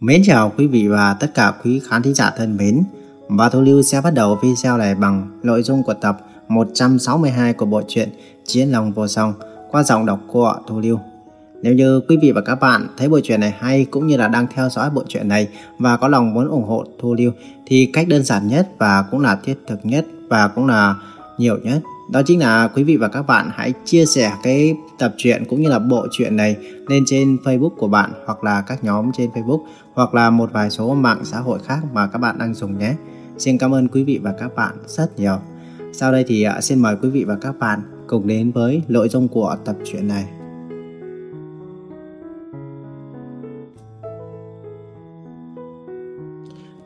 Mến chào quý vị và tất cả quý khán thính giả thân mến. Và Thu Lưu sẽ bắt đầu video này bằng nội dung của tập 162 của bộ truyện Chiến Long Vô Song qua giọng đọc của Thu Lưu. Nếu như quý vị và các bạn thấy bộ truyện này hay cũng như là đang theo dõi bộ truyện này và có lòng muốn ủng hộ Thu Lưu thì cách đơn giản nhất và cũng là thiết thực nhất và cũng là nhiều nhất, đó chính là quý vị và các bạn hãy chia sẻ cái tập truyện cũng như là bộ truyện này lên trên Facebook của bạn hoặc là các nhóm trên Facebook hoặc là một vài số mạng xã hội khác mà các bạn đang dùng nhé. Xin cảm ơn quý vị và các bạn rất nhiều. Sau đây thì à, xin mời quý vị và các bạn cùng đến với nội dung của tập truyện này.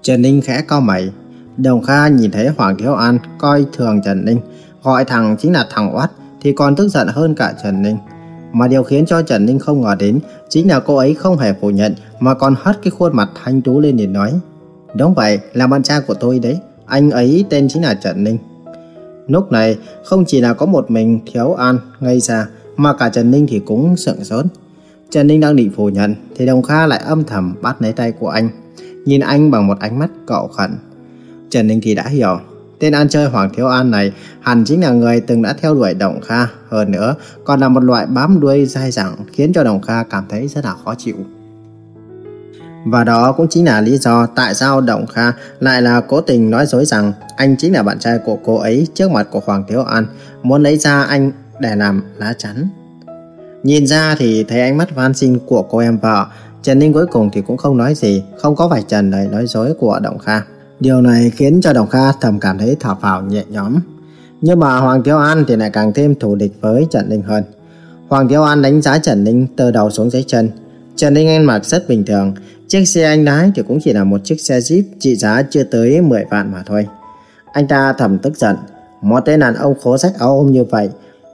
Trần Ninh khẽ cao mày. Đồng Kha nhìn thấy Hoàng Thiếu An coi thường Trần Ninh, gọi thằng chính là thằng Oát, thì còn tức giận hơn cả Trần Ninh. Mà điều khiến cho Trần Ninh không ngờ đến chính là cô ấy không hề phủ nhận mà còn hất cái khuôn mặt thanh tú lên để nói. Đúng vậy, là bạn trai của tôi đấy, anh ấy tên chính là Trần Ninh. Lúc này không chỉ là có một mình Thiếu An ngây ra mà cả Trần Ninh thì cũng sững sốt. Trần Ninh đang định phủ nhận thì Đồng Kha lại âm thầm bắt lấy tay của anh, nhìn anh bằng một ánh mắt cậu khẩn. Trần Ninh thì đã hiểu Tên ăn chơi Hoàng Thiếu An này hẳn chính là người từng đã theo đuổi Đồng Kha. Hơn nữa, còn là một loại bám đuôi dai dẳng khiến cho Đồng Kha cảm thấy rất là khó chịu. Và đó cũng chính là lý do tại sao Đồng Kha lại là cố tình nói dối rằng anh chính là bạn trai của cô ấy trước mặt của Hoàng Thiếu An, muốn lấy ra anh để làm lá chắn. Nhìn ra thì thấy ánh mắt van xin của cô em vợ, Trần Ninh cuối cùng thì cũng không nói gì, không có vài trần lời nói dối của Đồng Kha. Điều này khiến cho Đồng Kha thầm cảm thấy thở phào nhẹ nhõm. Nhưng mà Hoàng Thiếu An thì lại càng thêm thù địch với Trần Ninh hơn. Hoàng Thiếu An đánh giá Trần Ninh từ đầu xuống dưới chân. Trần Ninh ăn mặc rất bình thường. Chiếc xe anh lái thì cũng chỉ là một chiếc xe Jeep trị giá chưa tới 10 vạn mà thôi. Anh ta thầm tức giận. Một tên đàn ông khố sách áo ôm như vậy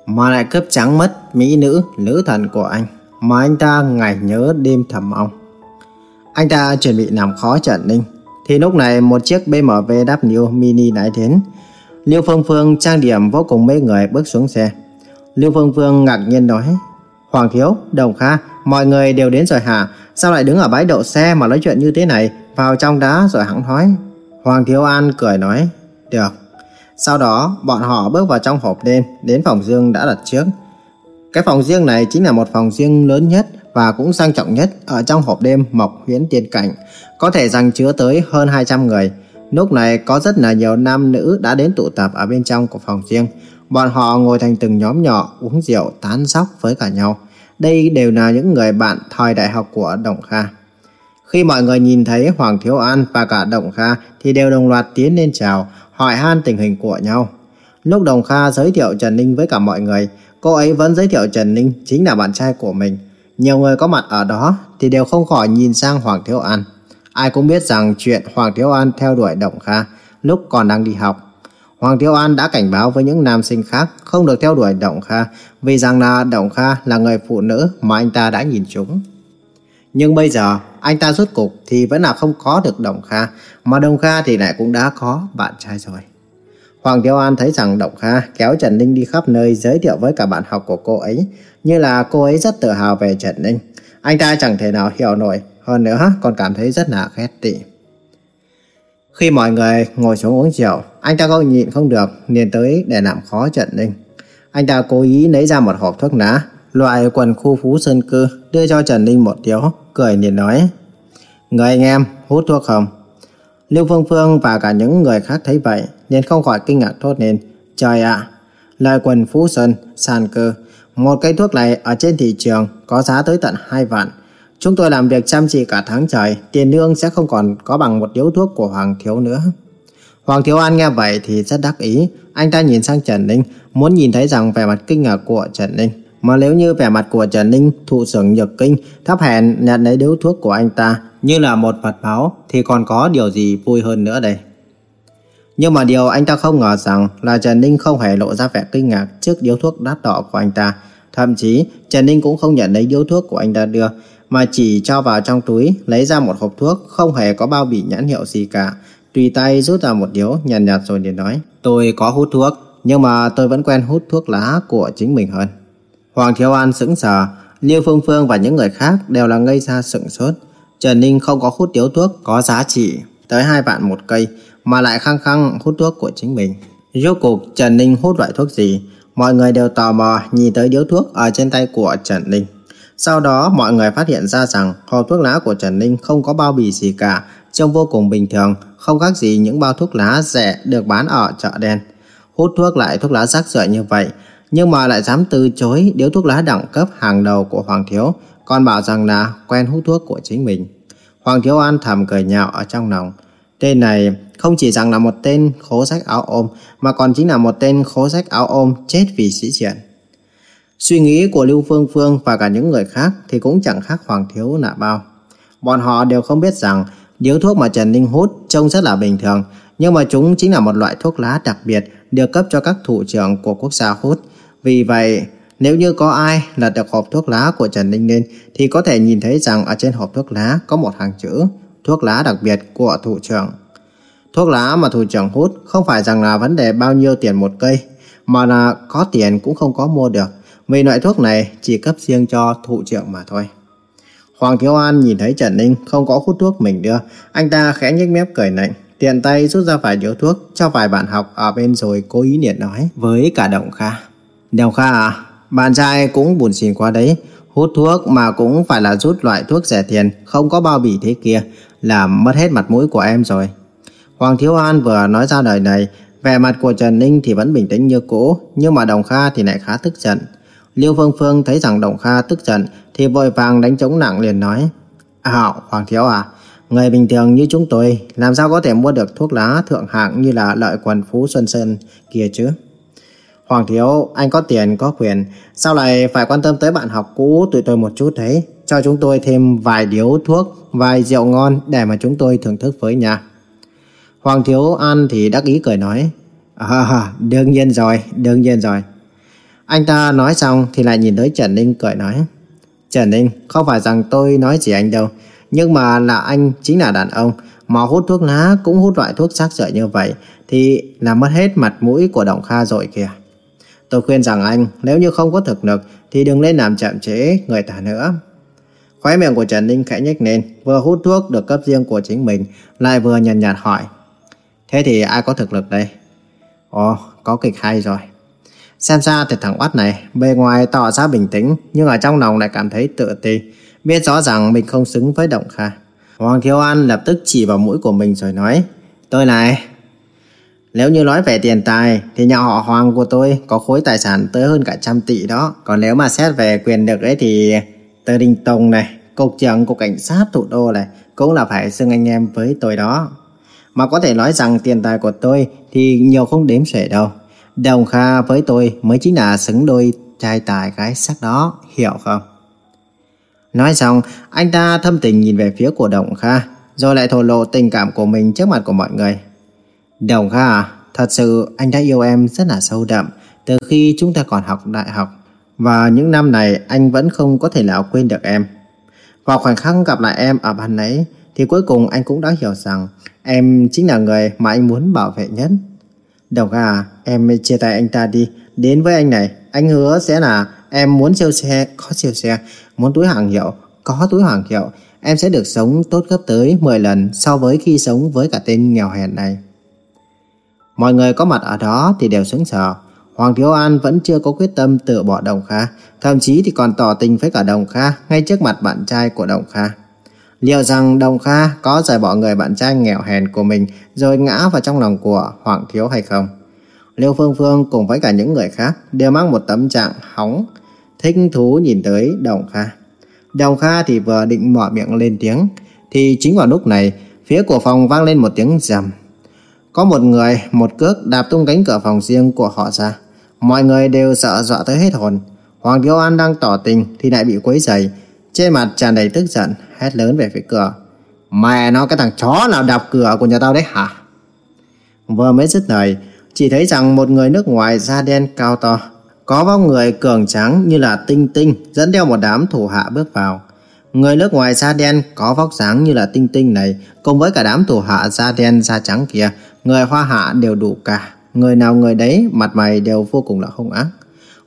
mà lại cướp trắng mất mỹ nữ, nữ thần của anh. Mà anh ta ngày nhớ đêm thầm mong. Anh ta chuẩn bị làm khó Trần Ninh thì lúc này một chiếc BMW Mini lái đến. Liêu Phương Phương trang điểm vô cùng mê người bước xuống xe. Liêu Phương Phương ngạc nhiên nói, Hoàng Thiếu, Đồng Kha, mọi người đều đến rồi hả? Sao lại đứng ở bãi đậu xe mà nói chuyện như thế này? Vào trong đá rồi hẳn nói. Hoàng Thiếu An cười nói, được. Sau đó, bọn họ bước vào trong hộp đêm, đến phòng riêng đã đặt trước. Cái phòng riêng này chính là một phòng riêng lớn nhất và cũng sang trọng nhất ở trong hộp đêm Mộc Huyễn Tiên Cảnh, có thể rằng chứa tới hơn 200 người. Lúc này có rất là nhiều nam nữ đã đến tụ tập ở bên trong của phòng riêng. Bọn họ ngồi thành từng nhóm nhỏ uống rượu tán sóc với cả nhau. Đây đều là những người bạn thời đại học của Đồng Kha. Khi mọi người nhìn thấy Hoàng Thiếu An và cả Đồng Kha thì đều đồng loạt tiến lên chào, hỏi han tình hình của nhau. Lúc Đồng Kha giới thiệu Trần Ninh với cả mọi người, cô ấy vẫn giới thiệu Trần Ninh chính là bạn trai của mình. Nhiều người có mặt ở đó thì đều không khỏi nhìn sang Hoàng Thiếu An. Ai cũng biết rằng chuyện Hoàng Thiếu An theo đuổi Động Kha lúc còn đang đi học. Hoàng Thiếu An đã cảnh báo với những nam sinh khác không được theo đuổi Động Kha vì rằng là Động Kha là người phụ nữ mà anh ta đã nhìn trúng. Nhưng bây giờ anh ta rút cục thì vẫn là không có được Động Kha mà Động Kha thì lại cũng đã có bạn trai rồi. Hoàng Thiếu An thấy rằng Động Kha kéo Trần Ninh đi khắp nơi giới thiệu với cả bạn học của cô ấy, như là cô ấy rất tự hào về Trần Ninh. Anh ta chẳng thể nào hiểu nổi, hơn nữa còn cảm thấy rất là ghét tị. Khi mọi người ngồi xuống uống rượu, anh ta không nhịn không được, liền tới để làm khó Trần Ninh. Anh ta cố ý lấy ra một hộp thuốc lá, loại quần khu phú sơn cư, đưa cho Trần Ninh một điếu, cười liền nói. Người anh em, hút thuốc không? Lưu Phương Phương và cả những người khác thấy vậy nên không khỏi kinh ngạc thốt lên. Trời ạ, lời quần Phú Sơn, sàn cơ, một cây thuốc này ở trên thị trường có giá tới tận 2 vạn. Chúng tôi làm việc chăm chỉ cả tháng trời, tiền lương sẽ không còn có bằng một điếu thuốc của Hoàng Thiếu nữa. Hoàng Thiếu An nghe vậy thì rất đắc ý, anh ta nhìn sang Trần Ninh, muốn nhìn thấy rằng vẻ mặt kinh ngạc của Trần Ninh. Mà nếu như vẻ mặt của Trần Ninh thụ sưởng nhược kinh, thấp hèn nhận lấy điếu thuốc của anh ta như là một vật báo thì còn có điều gì vui hơn nữa đây. Nhưng mà điều anh ta không ngờ rằng là Trần Ninh không hề lộ ra vẻ kinh ngạc trước điếu thuốc đắt đỏ của anh ta. Thậm chí Trần Ninh cũng không nhận lấy điếu thuốc của anh ta đưa mà chỉ cho vào trong túi lấy ra một hộp thuốc không hề có bao bì nhãn hiệu gì cả. Tùy tay rút ra một điếu nhàn nhạt, nhạt rồi liền nói Tôi có hút thuốc nhưng mà tôi vẫn quen hút thuốc lá của chính mình hơn. Hoàng Thiếu An sững sờ Liêu Phương Phương và những người khác đều là ngây ra sững sốt Trần Ninh không có hút điếu thuốc có giá trị tới hai vạn một cây mà lại khăng khăng hút thuốc của chính mình. Rốt cuộc Trần Ninh hút loại thuốc gì? Mọi người đều tò mò nhìn tới điếu thuốc ở trên tay của Trần Ninh. Sau đó mọi người phát hiện ra rằng hộp thuốc lá của Trần Ninh không có bao bì gì cả, trông vô cùng bình thường, không khác gì những bao thuốc lá rẻ được bán ở chợ đen. Hút thuốc lại thuốc lá rác rưởi như vậy, nhưng mà lại dám từ chối điếu thuốc lá đẳng cấp hàng đầu của Hoàng Thiếu, còn bảo rằng là quen hút thuốc của chính mình. Hoàng Thiếu An thầm cười nhạo ở trong lòng. Tên này không chỉ rằng là một tên khố sách áo ôm, mà còn chính là một tên khố sách áo ôm chết vì sĩ diện. Suy nghĩ của Lưu Phương Phương và cả những người khác thì cũng chẳng khác Hoàng Thiếu là bao. Bọn họ đều không biết rằng điếu thuốc mà Trần Ninh hút trông rất là bình thường, nhưng mà chúng chính là một loại thuốc lá đặc biệt được cấp cho các thủ trưởng của quốc gia hút. Vì vậy, nếu như có ai lật được hộp thuốc lá của Trần Ninh lên thì có thể nhìn thấy rằng ở trên hộp thuốc lá có một hàng chữ thuốc lá đặc biệt của thủ trưởng. Thuốc lá mà thủ trưởng hút không phải rằng là vấn đề bao nhiêu tiền một cây, mà là có tiền cũng không có mua được, vì loại thuốc này chỉ cấp riêng cho thủ trưởng mà thôi. Hoàng Thiếu An nhìn thấy Trần Ninh không có hút thuốc mình đưa, anh ta khẽ nhếch mép cười lạnh, tiện tay rút ra vài điếu thuốc cho vài bạn học ở bên rồi cố ý niệm nói với cả Đồng Kha. Đồng Kha à, bạn trai cũng buồn xỉn quá đấy, hút thuốc mà cũng phải là rút loại thuốc rẻ tiền, không có bao bì thế kia, làm mất hết mặt mũi của em rồi. Hoàng Thiếu An vừa nói ra lời này, vẻ mặt của Trần Ninh thì vẫn bình tĩnh như cũ, nhưng mà Đồng Kha thì lại khá tức giận. Liêu Phương Phương thấy rằng Đồng Kha tức giận thì vội vàng đánh chống nặng liền nói À Hoàng Thiếu à, người bình thường như chúng tôi làm sao có thể mua được thuốc lá thượng hạng như là lợi quần Phú Xuân Sơn kia chứ? Hoàng Thiếu, anh có tiền, có quyền, sao lại phải quan tâm tới bạn học cũ tụi tôi một chút thế? Cho chúng tôi thêm vài điếu thuốc, vài rượu ngon để mà chúng tôi thưởng thức với nhà. Hoàng Thiếu An thì đắc ý cười nói, À, đương nhiên rồi, đương nhiên rồi. Anh ta nói xong thì lại nhìn tới Trần Ninh cười nói, Trần Ninh, không phải rằng tôi nói gì anh đâu, nhưng mà là anh chính là đàn ông, mà hút thuốc lá cũng hút loại thuốc sắc sợi như vậy, thì là mất hết mặt mũi của Đồng Kha rồi kìa. Tôi khuyên rằng anh, nếu như không có thực lực, thì đừng lên làm chậm chế người ta nữa. Khóe miệng của Trần Ninh khẽ nhếch lên, vừa hút thuốc được cấp riêng của chính mình, lại vừa nhàn nhạt, nhạt hỏi. Thế thì ai có thực lực đây? Ồ, có kịch hay rồi. Xem ra thì thằng oát này, bề ngoài tỏ ra bình tĩnh, nhưng ở trong lòng lại cảm thấy tự ti, biết rõ rằng mình không xứng với Động Kha. Hoàng Thiếu An lập tức chỉ vào mũi của mình rồi nói, Tôi này, nếu như nói về tiền tài thì nhà họ Hoàng của tôi có khối tài sản tới hơn cả trăm tỷ đó. Còn nếu mà xét về quyền lực ấy thì Tờ Đình Tông này, cục trưởng cục cảnh sát thủ đô này cũng là phải xưng anh em với tôi đó. Mà có thể nói rằng tiền tài của tôi thì nhiều không đếm xuể đâu. Đồng Kha với tôi mới chính là xứng đôi trai tài gái sắc đó, hiểu không? Nói xong, anh ta thâm tình nhìn về phía của Đồng Kha, rồi lại thổ lộ tình cảm của mình trước mặt của mọi người. Đồng Kha à, thật sự anh đã yêu em rất là sâu đậm từ khi chúng ta còn học đại học. Và những năm này anh vẫn không có thể nào quên được em. Vào khoảnh khắc gặp lại em ở bàn nãy thì cuối cùng anh cũng đã hiểu rằng em chính là người mà anh muốn bảo vệ nhất. Đồng gà, à, em chia tay anh ta đi. Đến với anh này, anh hứa sẽ là em muốn siêu xe, có siêu xe, muốn túi hàng hiệu, có túi hàng hiệu. Em sẽ được sống tốt gấp tới 10 lần so với khi sống với cả tên nghèo hèn này. Mọi người có mặt ở đó thì đều sững sờ. Hoàng Thiếu An vẫn chưa có quyết tâm tự bỏ Đồng Kha, thậm chí thì còn tỏ tình với cả Đồng Kha ngay trước mặt bạn trai của Đồng Kha. Liệu rằng Đồng Kha có rời bỏ người bạn trai nghèo hèn của mình rồi ngã vào trong lòng của Hoàng Thiếu hay không? Liêu Phương Phương cùng với cả những người khác đều mang một tấm trạng hóng, thích thú nhìn tới Đồng Kha. Đồng Kha thì vừa định mở miệng lên tiếng, thì chính vào lúc này, phía của phòng vang lên một tiếng rầm. Có một người, một cước đạp tung cánh cửa phòng riêng của họ ra. Mọi người đều sợ dọa tới hết hồn. Hoàng Kiều An đang tỏ tình thì lại bị quấy rầy, trên mặt tràn đầy tức giận, hét lớn về phía cửa. Mẹ nó cái thằng chó nào đạp cửa của nhà tao đấy hả? Vừa mới dứt lời, chỉ thấy rằng một người nước ngoài da đen cao to, có vóc người cường tráng như là tinh tinh, dẫn theo một đám thủ hạ bước vào. Người nước ngoài da đen có vóc dáng như là tinh tinh này, cùng với cả đám thủ hạ da đen da trắng kia, người hoa hạ đều đủ cả. Người nào người đấy mặt mày đều vô cùng là hung ác.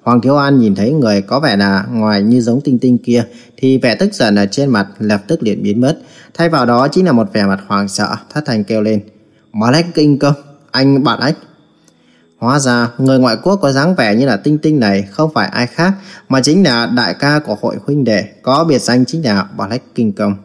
Hoàng Thiếu An nhìn thấy người có vẻ là ngoài như giống tinh tinh kia thì vẻ tức giận ở trên mặt lập tức liền biến mất. Thay vào đó chính là một vẻ mặt hoàng sợ, thất thành kêu lên. Black King cơ, anh bạn ách. Hóa ra người ngoại quốc có dáng vẻ như là tinh tinh này không phải ai khác mà chính là đại ca của hội huynh đệ có biệt danh chính là Black King Công.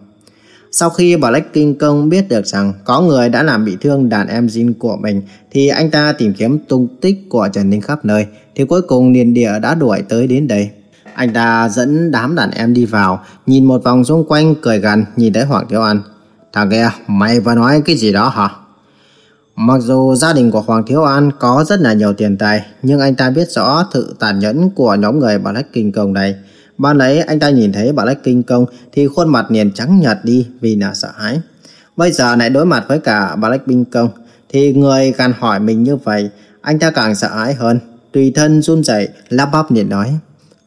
Sau khi Black King Kong biết được rằng có người đã làm bị thương đàn em Jin của mình thì anh ta tìm kiếm tung tích của Trần Ninh khắp nơi thì cuối cùng Niên Địa đã đuổi tới đến đây. Anh ta dẫn đám đàn em đi vào nhìn một vòng xung quanh cười gằn nhìn thấy Hoàng Thiếu An. Thằng kia mày vừa nói cái gì đó hả? Mặc dù gia đình của Hoàng Thiếu An có rất là nhiều tiền tài, nhưng anh ta biết rõ sự tàn nhẫn của nhóm người Black King Kong này. Ban nãy anh ta nhìn thấy bà Lách Kinh Công thì khuôn mặt liền trắng nhợt đi vì là sợ hãi. Bây giờ lại đối mặt với cả bà Lách Kinh Công thì người càng hỏi mình như vậy, anh ta càng sợ hãi hơn. Tùy thân run rẩy lắp bắp liền nói: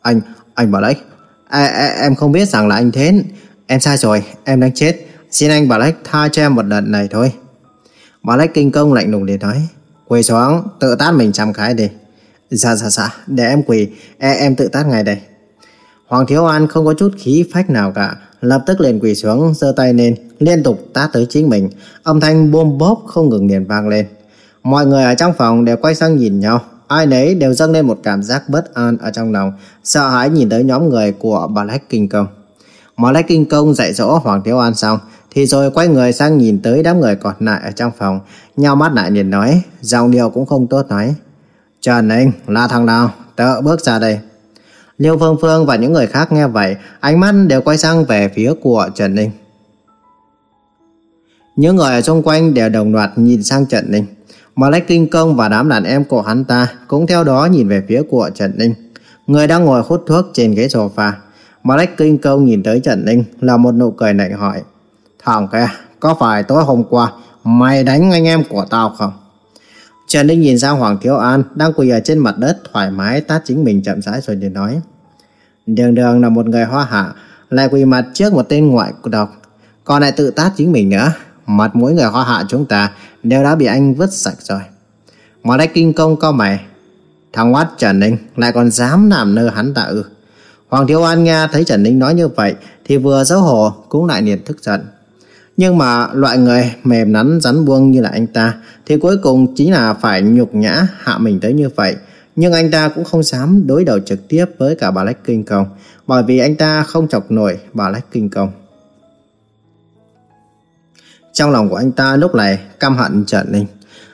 "Anh, anh bà à, à, em không biết rằng là anh thế, em sai rồi, em đang chết. Xin anh bà Lách tha cho em một lần này thôi." Bà Lách kinh công lạnh lùng để nói Quỳ xuống tự tát mình trăm cái đi Dạ dạ dạ để em quỳ em, Em tự tát ngay đây Hoàng Thiếu An không có chút khí phách nào cả Lập tức liền quỳ xuống giơ tay lên Liên tục tát tới chính mình Âm thanh bôm bốp không ngừng liền vang lên Mọi người ở trong phòng đều quay sang nhìn nhau Ai nấy đều dâng lên một cảm giác bất an ở trong lòng Sợ hãi nhìn tới nhóm người của Black King Kinh Công King Kong Kinh Công dạy dỗ Hoàng Thiếu An xong thì rồi quay người sang nhìn tới đám người còn lại ở trong phòng, nhau mắt lại liền nói, giọng điệu cũng không tốt nói. Trần Anh, là thằng nào? Tớ bước ra đây. Liêu Phương Phương và những người khác nghe vậy, ánh mắt đều quay sang về phía của Trần Ninh. Những người ở xung quanh đều đồng loạt nhìn sang Trần Ninh. Mà Lách Kinh Công và đám đàn em của hắn ta cũng theo đó nhìn về phía của Trần Ninh. Người đang ngồi hút thuốc trên ghế sofa. Mà Lách Kinh Công nhìn tới Trần Ninh là một nụ cười lạnh hỏi. Thằng kia, có phải tối hôm qua mày đánh anh em của tao không? Trần Ninh nhìn sang Hoàng Thiếu An đang quỳ ở trên mặt đất thoải mái tát chính mình chậm rãi rồi liền nói. Đường đường là một người hoa hạ, lại quỳ mặt trước một tên ngoại độc, còn lại tự tát chính mình nữa. Mặt mỗi người hoa hạ chúng ta đều đã bị anh vứt sạch rồi. Mà đây kinh công co mày. Thằng quát Trần Ninh lại còn dám làm nơ hắn ta ư. Hoàng Thiếu An nghe thấy Trần Ninh nói như vậy thì vừa xấu hổ cũng lại liền thức giận. Nhưng mà loại người mềm nắn rắn buông như là anh ta thì cuối cùng chính là phải nhục nhã hạ mình tới như vậy. Nhưng anh ta cũng không dám đối đầu trực tiếp với cả bà Lách Kinh Công bởi vì anh ta không chọc nổi bà Lách Kinh Công. Trong lòng của anh ta lúc này căm hận Trần Ninh.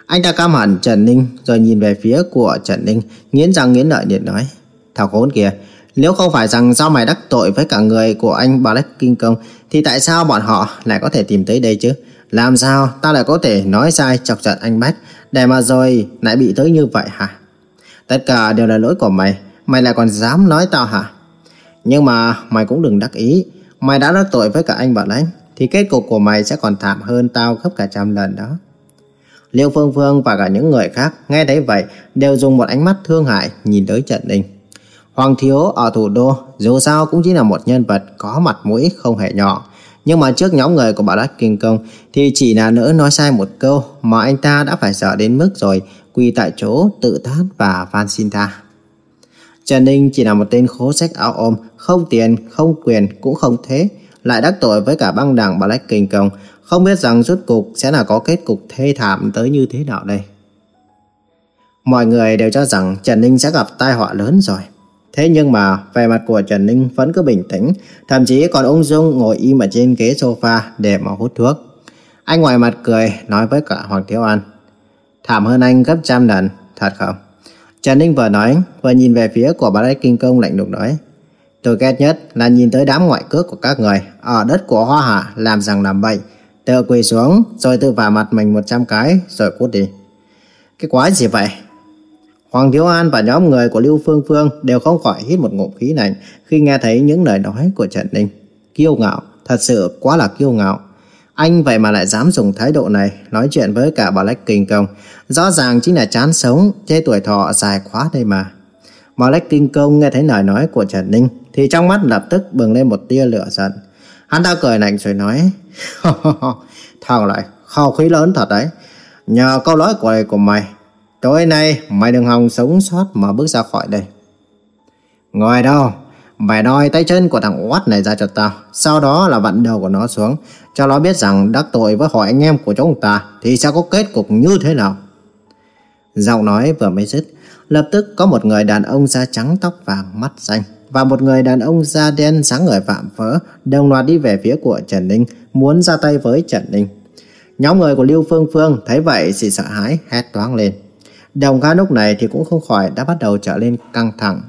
Anh ta căm hận Trần Ninh rồi nhìn về phía của Trần Ninh nghiến răng nghiến lợi điện nói Thảo khốn kìa, nếu không phải rằng do mày đắc tội với cả người của anh bà Lách Kinh Công thì tại sao bọn họ lại có thể tìm tới đây chứ? Làm sao ta lại có thể nói sai chọc giận anh Bách để mà rồi lại bị tới như vậy hả? Tất cả đều là lỗi của mày, mày lại còn dám nói tao hả? Nhưng mà mày cũng đừng đắc ý, mày đã đắc tội với cả anh Black thì kết cục của mày sẽ còn thảm hơn tao gấp cả trăm lần đó. Liêu Phương Phương và cả những người khác nghe thấy vậy đều dùng một ánh mắt thương hại nhìn tới Trần Ninh. Hoàng Thiếu ở thủ đô dù sao cũng chỉ là một nhân vật có mặt mũi không hề nhỏ. Nhưng mà trước nhóm người của bà Đắc Kinh Công thì chỉ là nỡ nói sai một câu mà anh ta đã phải sợ đến mức rồi quỳ tại chỗ tự thát và van xin tha. Trần Ninh chỉ là một tên khố sách áo ôm, không tiền, không quyền, cũng không thế, lại đắc tội với cả băng đảng Black Kinh Công, không biết rằng rốt cục sẽ là có kết cục thê thảm tới như thế nào đây. Mọi người đều cho rằng Trần Ninh sẽ gặp tai họa lớn rồi. Thế nhưng mà vẻ mặt của Trần Ninh vẫn cứ bình tĩnh, thậm chí còn ung dung ngồi im ở trên ghế sofa để mà hút thuốc. Anh ngoài mặt cười nói với cả Hoàng Thiếu An. Thảm hơn anh gấp trăm lần, thật không? Trần Ninh vừa nói, vừa nhìn về phía của bà Đái Kinh Công lạnh lùng nói. Tôi ghét nhất là nhìn tới đám ngoại cước của các người ở đất của Hoa Hạ làm rằng làm bậy. Tự quỳ xuống rồi tự vả mặt mình 100 cái rồi cút đi. Cái quái gì vậy? Hoàng Thiếu An và nhóm người của Lưu Phương Phương đều không khỏi hít một ngụm khí lạnh khi nghe thấy những lời nói của Trần Ninh. Kiêu ngạo, thật sự quá là kiêu ngạo. Anh vậy mà lại dám dùng thái độ này nói chuyện với cả bà Lách Kinh Công. Rõ ràng chính là chán sống, chê tuổi thọ dài quá đây mà. Bà Lách Kinh Công nghe thấy lời nói của Trần Ninh thì trong mắt lập tức bừng lên một tia lửa giận. Hắn ta cười lạnh rồi nói Thằng lại khao khí lớn thật đấy. Nhờ câu nói của, của mày Tối nay mày đừng hòng sống sót mà bước ra khỏi đây. Ngồi đâu? Mày đòi tay chân của thằng Watt này ra cho tao. Sau đó là vặn đầu của nó xuống. Cho nó biết rằng đắc tội với hội anh em của chúng ta thì sẽ có kết cục như thế nào. Giọng nói vừa mới dứt. Lập tức có một người đàn ông da trắng tóc vàng, mắt xanh, và một người đàn ông da đen sáng người vạm vỡ, đồng loạt đi về phía của Trần Ninh, muốn ra tay với Trần Ninh. Nhóm người của Lưu Phương Phương thấy vậy thì sợ hãi, hét toáng lên. Đồng ca lúc này thì cũng không khỏi đã bắt đầu trở lên căng thẳng.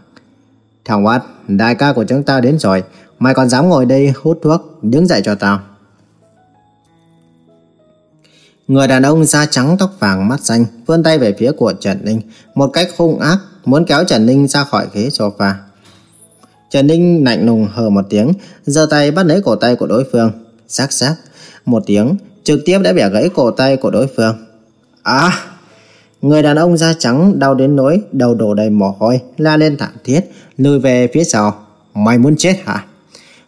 Thằng Watt, đại ca của chúng ta đến rồi, mày còn dám ngồi đây hút thuốc, đứng dậy cho tao. Người đàn ông da trắng tóc vàng mắt xanh vươn tay về phía của Trần Ninh, một cách hung ác muốn kéo Trần Ninh ra khỏi ghế sofa. Trần Ninh lạnh lùng hờ một tiếng, giơ tay bắt lấy cổ tay của đối phương. Sắc sắc, một tiếng, trực tiếp đã bẻ gãy cổ tay của đối phương. À! Người đàn ông da trắng đau đến nỗi đầu đổ đầy mồ hôi, la lên thảm thiết, lùi về phía sau. Mày muốn chết hả?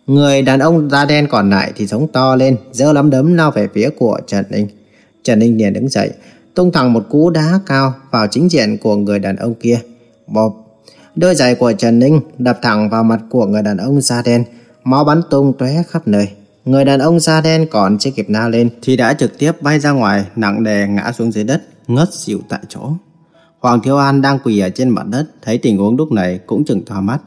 Người đàn ông da đen còn lại thì sống to lên, giơ lắm đấm lao về phía của Trần Ninh. Trần Ninh liền đứng dậy, tung thẳng một cú đá cao vào chính diện của người đàn ông kia. Bộp! Đôi giày của Trần Ninh đập thẳng vào mặt của người đàn ông da đen, máu bắn tung tóe khắp nơi. Người đàn ông da đen còn chưa kịp na lên thì đã trực tiếp bay ra ngoài, nặng nề ngã xuống dưới đất, ngất xỉu tại chỗ. Hoàng Thiếu An đang quỳ ở trên mặt đất, thấy tình huống lúc này cũng chừng to mắt.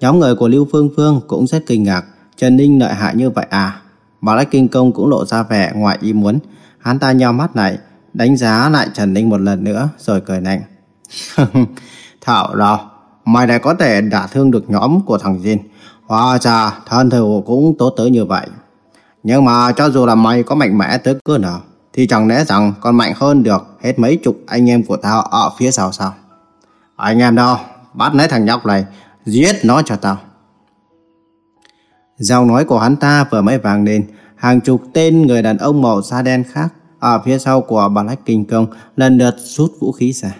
Nhóm người của Lưu Phương Phương cũng rất kinh ngạc, Trần Ninh lợi hại như vậy à? Bảo Lách Kinh Công cũng lộ ra vẻ ngoài ý muốn. Hắn ta nheo mắt lại, đánh giá lại Trần Ninh một lần nữa rồi cười lạnh. Thảo nào mày lại có thể đả thương được nhóm của thằng Jin. Hóa ra thân thủ cũng tốt tới như vậy. Nhưng mà cho dù là mày có mạnh mẽ tới cỡ nào, thì chẳng lẽ rằng còn mạnh hơn được hết mấy chục anh em của tao ở phía sau sao? Anh em đâu, bắt lấy thằng nhóc này, giết nó cho tao. Giọng nói của hắn ta vừa mới vang lên, hàng chục tên người đàn ông màu da đen khác ở phía sau của Black King Kong lần lượt rút vũ khí ra.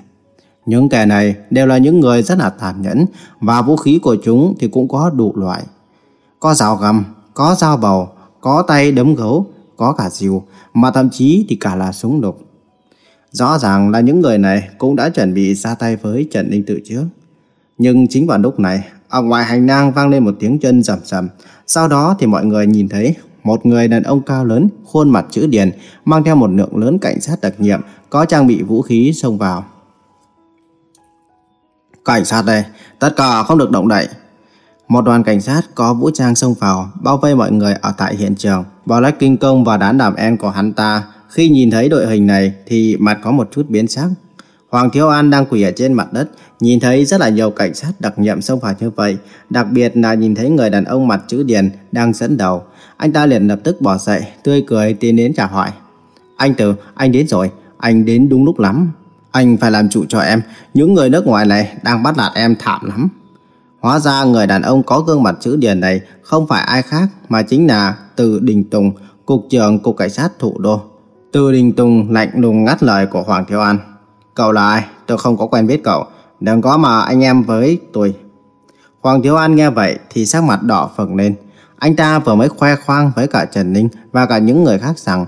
Những kẻ này đều là những người rất là tàn nhẫn và vũ khí của chúng thì cũng có đủ loại. Có dao găm, có dao bầu, có tay đấm gấu, có cả diều, mà thậm chí thì cả là súng đục. Rõ ràng là những người này cũng đã chuẩn bị ra tay với Trần Ninh tự trước. Nhưng chính vào lúc này, ở ngoài hành lang vang lên một tiếng chân rầm rầm. Sau đó thì mọi người nhìn thấy một người đàn ông cao lớn, khuôn mặt chữ điền, mang theo một lượng lớn cảnh sát đặc nhiệm, có trang bị vũ khí xông vào. Cảnh sát đây, tất cả không được động đậy. Một đoàn cảnh sát có vũ trang xông vào, bao vây mọi người ở tại hiện trường. Black Kinh Công và đám đàm em của hắn ta, khi nhìn thấy đội hình này thì mặt có một chút biến sắc. Hoàng Thiếu An đang quỳ ở trên mặt đất, nhìn thấy rất là nhiều cảnh sát đặc nhiệm xông vào như vậy, đặc biệt là nhìn thấy người đàn ông mặt chữ điền đang dẫn đầu. Anh ta liền lập tức bỏ dậy, tươi cười tiến đến chào hỏi. Anh Từ, anh đến rồi, anh đến đúng lúc lắm. Anh phải làm chủ cho em, những người nước ngoài này đang bắt nạt em thảm lắm. Hóa ra người đàn ông có gương mặt chữ điền này không phải ai khác mà chính là từ Đình Tùng, Cục trưởng Cục Cảnh sát Thủ đô. Từ Đình Tùng lạnh lùng ngắt lời của Hoàng Thiếu An. Cậu là ai? Tôi không có quen biết cậu. Đừng có mà anh em với tôi. Hoàng Thiếu An nghe vậy thì sắc mặt đỏ phừng lên. Anh ta vừa mới khoe khoang với cả Trần Ninh và cả những người khác rằng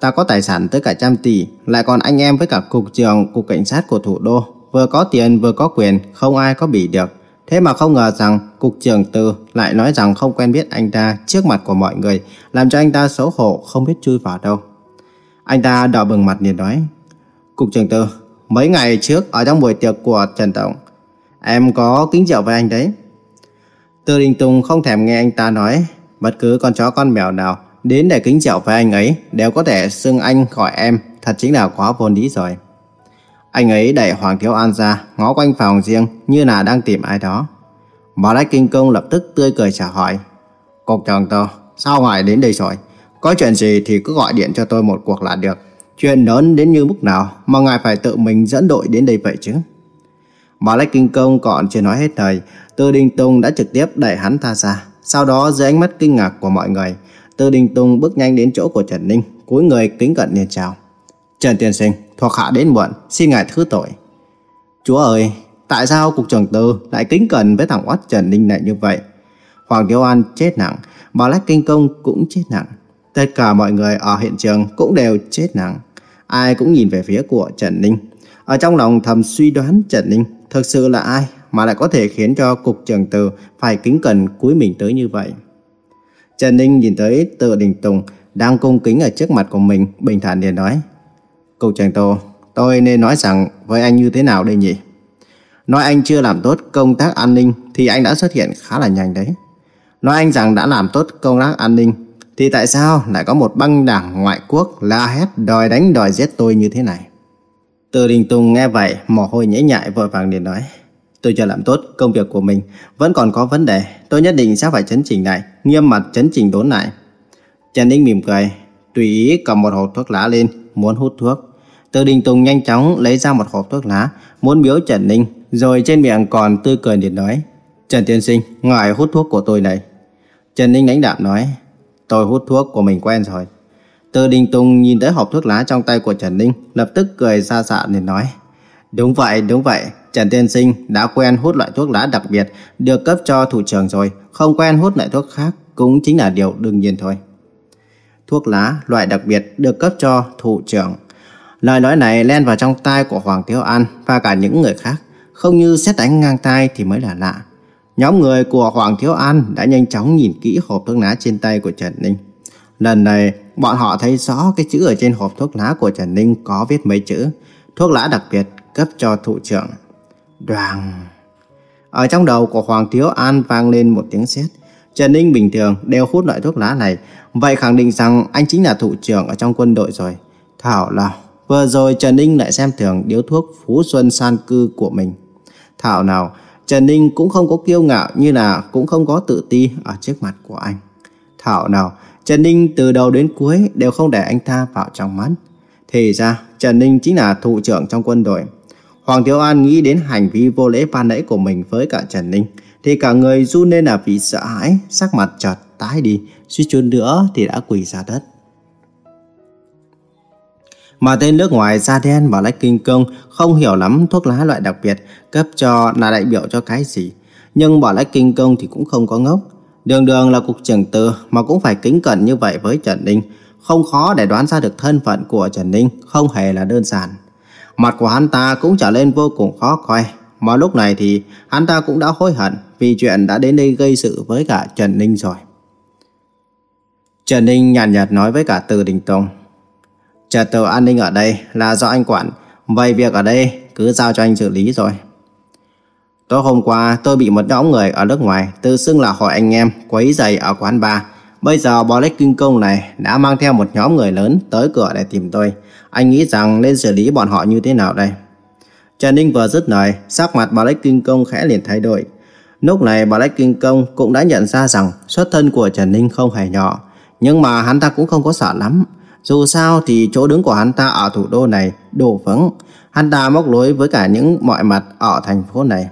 ta có tài sản tới cả trăm tỷ, lại còn anh em với cả cục trưởng, cục cảnh sát của thủ đô. Vừa có tiền vừa có quyền, không ai có bị được. Thế mà không ngờ rằng cục trưởng Từ lại nói rằng không quen biết anh ta trước mặt của mọi người, làm cho anh ta xấu hổ không biết chui vào đâu. Anh ta đỏ bừng mặt liền nói, Cục trưởng Từ, mấy ngày trước ở trong buổi tiệc của Trần Tổng, em có kính rượu với anh đấy. Từ Đình Tùng không thèm nghe anh ta nói, bất cứ con chó con mèo nào đến để kính rượu với anh ấy đều có thể xưng anh khỏi em, thật chính là quá vô lý rồi. Anh ấy đẩy Hoàng Thiếu An ra, ngó quanh phòng riêng như là đang tìm ai đó. bà Lách Kinh Công lập tức tươi cười chào hỏi. Cục trưởng tôi, sao ngài đến đây rồi? Có chuyện gì thì cứ gọi điện cho tôi một cuộc là được. Chuyện lớn đến như mức nào mà ngài phải tự mình dẫn đội đến đây vậy chứ? bà Lách Kinh Công còn chưa nói hết lời, Tư Đình Tùng đã trực tiếp đẩy hắn ta ra. Sau đó dưới ánh mắt kinh ngạc của mọi người, Tư Đình Tùng bước nhanh đến chỗ của Trần Ninh, cúi người kính cận liền chào. Trần Tiên Sinh, thuộc hạ đến muộn, xin ngài thứ tội. Chúa ơi, tại sao cục trưởng tư lại kính cẩn với thằng oát Trần Ninh này như vậy? Hoàng Kiều An chết nặng, bà Lách Kinh Công cũng chết nặng. Tất cả mọi người ở hiện trường cũng đều chết nặng. Ai cũng nhìn về phía của Trần Ninh. Ở trong lòng thầm suy đoán Trần Ninh thực sự là ai mà lại có thể khiến cho cục trưởng từ phải kính cẩn cúi mình tới như vậy. Trần Ninh nhìn tới Tự Đình Tùng đang cung kính ở trước mặt của mình, bình thản liền nói. Cục trưởng Tô, tôi nên nói rằng với anh như thế nào đây nhỉ? Nói anh chưa làm tốt công tác an ninh thì anh đã xuất hiện khá là nhanh đấy. Nói anh rằng đã làm tốt công tác an ninh thì tại sao lại có một băng đảng ngoại quốc la hét đòi đánh đòi giết tôi như thế này? Từ Đình Tùng nghe vậy, mồ hôi nhễ nhại vội vàng liền nói. Tôi chưa làm tốt công việc của mình, vẫn còn có vấn đề, tôi nhất định sẽ phải chấn chỉnh lại, nghiêm mặt chấn chỉnh đốn lại. Trần Đinh mỉm cười, tùy ý cầm một hộp thuốc lá lên, muốn hút thuốc. Từ Đình Tùng nhanh chóng lấy ra một hộp thuốc lá, muốn biếu Trần Ninh, rồi trên miệng còn tươi cười điện nói. Trần Tiên Sinh, ngài hút thuốc của tôi này. Trần Ninh đánh đạm nói, tôi hút thuốc của mình quen rồi. Từ Đình Tùng nhìn tới hộp thuốc lá trong tay của Trần Ninh, lập tức cười xa xạ nên nói. Đúng vậy, đúng vậy, Trần Tiên Sinh đã quen hút loại thuốc lá đặc biệt được cấp cho thủ trưởng rồi, không quen hút loại thuốc khác cũng chính là điều đương nhiên thôi. Thuốc lá loại đặc biệt được cấp cho thủ trưởng. Lời nói này len vào trong tai của Hoàng Thiếu An và cả những người khác, không như xét đánh ngang tai thì mới là lạ. Nhóm người của Hoàng Thiếu An đã nhanh chóng nhìn kỹ hộp thuốc lá trên tay của Trần Ninh. Lần này, bọn họ thấy rõ cái chữ ở trên hộp thuốc lá của Trần Ninh có viết mấy chữ. Thuốc lá đặc biệt cấp cho thủ trưởng. Đoàn... Ở trong đầu của Hoàng Thiếu An vang lên một tiếng sét. Trần Ninh bình thường đều hút loại thuốc lá này, vậy khẳng định rằng anh chính là thủ trưởng ở trong quân đội rồi. Thảo nào, vừa rồi Trần Ninh lại xem thường điếu thuốc Phú Xuân San Cư của mình. Thảo nào, Trần Ninh cũng không có kiêu ngạo như là cũng không có tự ti ở trước mặt của anh. Thảo nào, Trần Ninh từ đầu đến cuối đều không để anh ta vào trong mắt. Thì ra, Trần Ninh chính là thủ trưởng trong quân đội. Hoàng Thiếu An nghĩ đến hành vi vô lễ ban nãy của mình với cả Trần Ninh, thì cả người run lên là vì sợ hãi, sắc mặt chợt tái đi, suýt chút nữa thì đã quỳ ra đất. Mà tên nước ngoài da đen và lách kinh công không hiểu lắm thuốc lá loại đặc biệt cấp cho là đại biểu cho cái gì. Nhưng bỏ lách kinh công thì cũng không có ngốc. Đường đường là cục trưởng tư mà cũng phải kính cẩn như vậy với Trần Ninh. Không khó để đoán ra được thân phận của Trần Ninh, không hề là đơn giản. Mặt của hắn ta cũng trở lên vô cùng khó coi. Mà lúc này thì hắn ta cũng đã hối hận vì chuyện đã đến đây gây sự với cả Trần Ninh rồi. Trần Ninh nhàn nhạt, nhạt nói với cả Từ Đình Tông. Trật tự an ninh ở đây là do anh quản, vậy việc ở đây cứ giao cho anh xử lý rồi. Tối hôm qua tôi bị một nhóm người ở nước ngoài tự xưng là hội anh em quấy giày ở quán bar. Bây giờ bò lách kinh công này đã mang theo một nhóm người lớn tới cửa để tìm tôi. Anh nghĩ rằng nên xử lý bọn họ như thế nào đây? Trần Ninh vừa dứt lời, sắc mặt bà Lách Kinh Công khẽ liền thay đổi. Lúc này bà Lách Kinh Công cũng đã nhận ra rằng xuất thân của Trần Ninh không hề nhỏ. Nhưng mà hắn ta cũng không có sợ lắm. Dù sao thì chỗ đứng của hắn ta ở thủ đô này đủ vững. Hắn ta móc lối với cả những mọi mặt ở thành phố này.